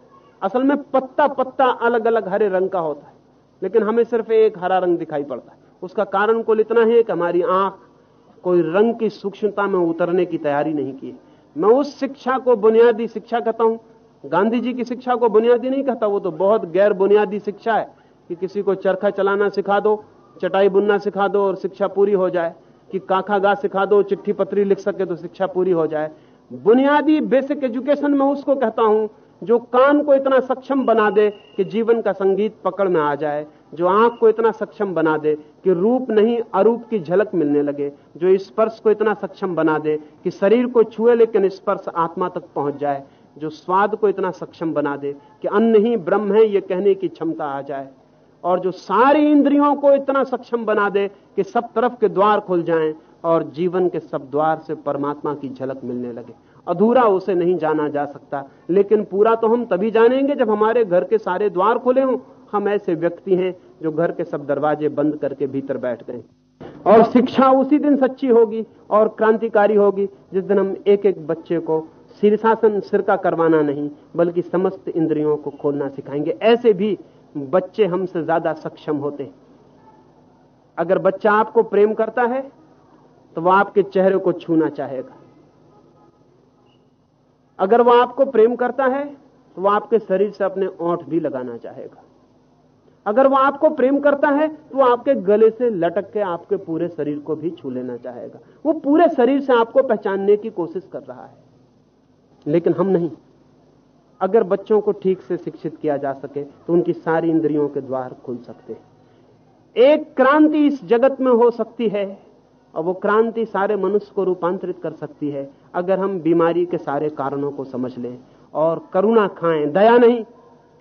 S2: असल में पत्ता पत्ता अलग अलग हरे रंग का होता है, लेकिन हमें सिर्फ़ एक हरा रंग दिखाई पड़ता है। उसका कारण कुल इतना है कि हमारी आँख कोई रंग की सूक्ष्मता में उतरने की तैयारी नहीं की मैं उस शिक्षा को बुनियादी शिक्षा कहता हूँ गांधी जी की शिक्षा को बुनियादी नहीं कहता, वो तो बहुत गैर बुनियादी शिक्षा है कि किसी को चरखा चलाना सिखा दो, चटाई बुनना सिखा दो और शिक्षा पूरी हो जाए। कि काखा गा सिखा दो, चिट्ठी पत्री लिख सके तो शिक्षा पूरी हो जाए। बुनियादी बेसिक एजुकेशन में उसको कहता हूँ, जो कान को इतना सक्षम बना दे कि जीवन का संगीत पकड़ में आ जाए, जो आँख को इतना सक्षम बना दे कि रूप नहीं, अरूप की झलक मिलने लगे, जो स्पर्श को इतना सक्षम बना दे कि शरीर को छुए लेकिन स्पर्श आत्मा तक पहुँच जाए। जो स्वाद को इतना सक्षम बना दे कि अन्न ही ब्रह्म है, ये कहने की क्षमता आ जाए। और जो सारी इंद्रियों को इतना सक्षम बना दे कि सब तरफ़ के द्वार खुल जाएँ और जीवन के सब द्वार से परमात्मा की झलक मिलने लगे। अधूरा उसे नहीं जाना जा सकता, लेकिन पूरा तो हम तभी जानेंगे जब हमारे घर के सारे द्वार खुले हों। हम ऐसे व्यक्ति हैं जो घर के सब दरवाजे बंद करके भीतर बैठ गए। और शिक्षा उसी दिन सच्ची होगी और क्रांतिकारी होगी जिस दिन हम एक एक बच्चे को शीर्षासन सिर का करवाना नहीं, बल्कि समस्त इंद्रियों को खोलना सिखाएँगे। ऐसे भी बच्चे हमसे ज़्यादा सक्षम होते अगर बच्चा आपको प्रेम करता है तो वह आपके चेहरे को छूना चाहेगा। अगर वह आपको प्रेम करता है तो वह आपके शरीर से अपने ओंठ भी लगाना चाहेगा। अगर वह आपको प्रेम करता है तो आपके गले से लटक के आपके पूरे शरीर को भी छू लेना चाहेगा। वो पूरे शरीर से आपको पहचानने की कोशिश कर रहा है। लेकिन हम नहीं। अगर बच्चों को ठीक से शिक्षित किया जा सके तो उनकी सारी इंद्रियों के द्वार खुल सकते हैं। एक क्रांति इस जगत में हो सकती है, और वो क्रांति सारे मनुष्य को रूपांतरित कर सकती है, अगर हम बीमारी के सारे कारणों को समझ लें। और करुणा खाएँ, दया नहीं।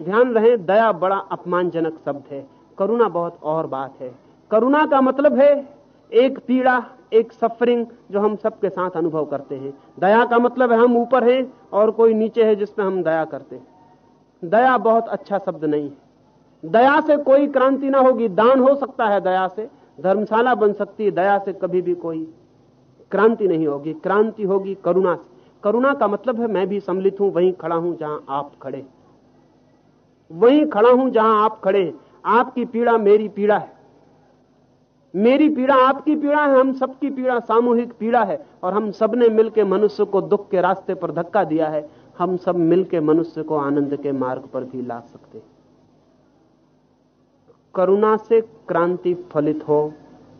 S2: ध्यान रहे, दया बड़ा अपमानजनक शब्द है। करुणा बहुत और बात है। करुणा का मतलब है एक पीड़ा एक सफरिंग जो हम सबके साथ अनुभव करते हैं। दया का मतलब है हम ऊपर हैं और कोई नीचे है जिसमें हम दया करते हैं। दया बहुत अच्छा शब्द नहीं है। दया से कोई क्रांति ना होगी, दान हो सकता है दया से, धर्मशाला बन सकती है, दया से कभी भी कोई क्रांति नहीं होगी। क्रांति होगी करुणा से। करुणा का मतलब है मैं भी सम्मिलित हूँ, वहीं खड़ा हूँ जहाँ आप खड़े वहीं खड़ा हूँ जहाँ आप खड़े आपकी पीड़ा मेरी पीड़ा है। मेरी पीड़ा आपकी पीड़ा है, हम सबकी पीड़ा सामूहिक पीड़ा है, और हम सबने मिलकर मनुष्य को दुख के रास्ते पर धक्का दिया है, हम सब मिलकर मनुष्य को आनंद के मार्ग पर भी ला सकते करुणा से क्रांति फलित हो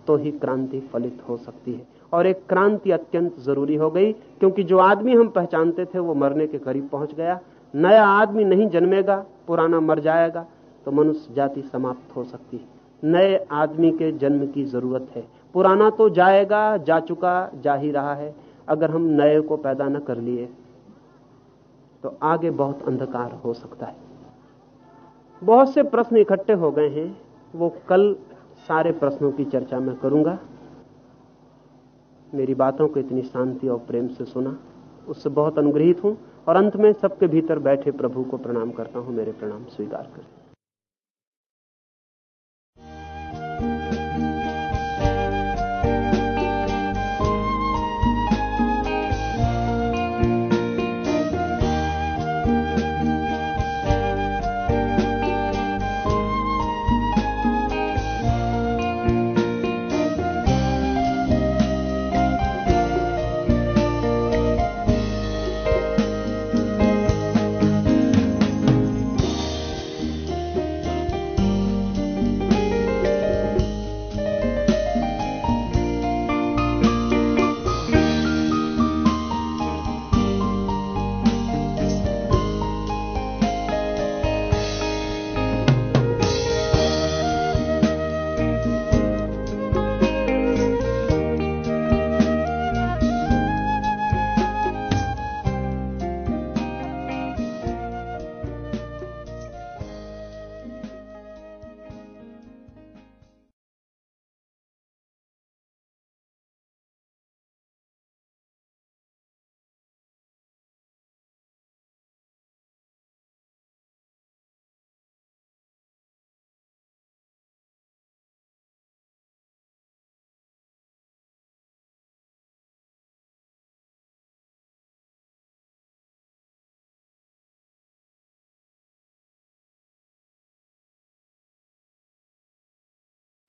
S2: तो ही क्रांति फलित हो सकती है। और एक क्रांति अत्यंत ज़रूरी हो गई, क्योंकि जो आदमी हम पहचानते थे, वो मरने के करीब पहुँच गया। नया आदमी नहीं जन्मेगा, पुराना मर जाएगा तो मनुष्य जाति समाप्त हो सकती है। नए आदमी के जन्म की ज़रूरत है। पुराना तो जाएगा, जा चुका, जा ही रहा है। अगर हम नए को पैदा न कर लिए तो आगे बहुत अंधकार हो सकता है। बहुत से प्रश्न इकट्ठे हो गए हैं। वो कल सारे प्रश्नों की चर्चा मैं करूँगा। मेरी बातों को इतनी शांति और प्रेम से सुना। उससे बहुत अनुग्रहित हूँ और अंत में सबके भीतर बैठे प्रभु को प्रणाम करता हूँ। मेरे प्रणाम स्वीकार करें।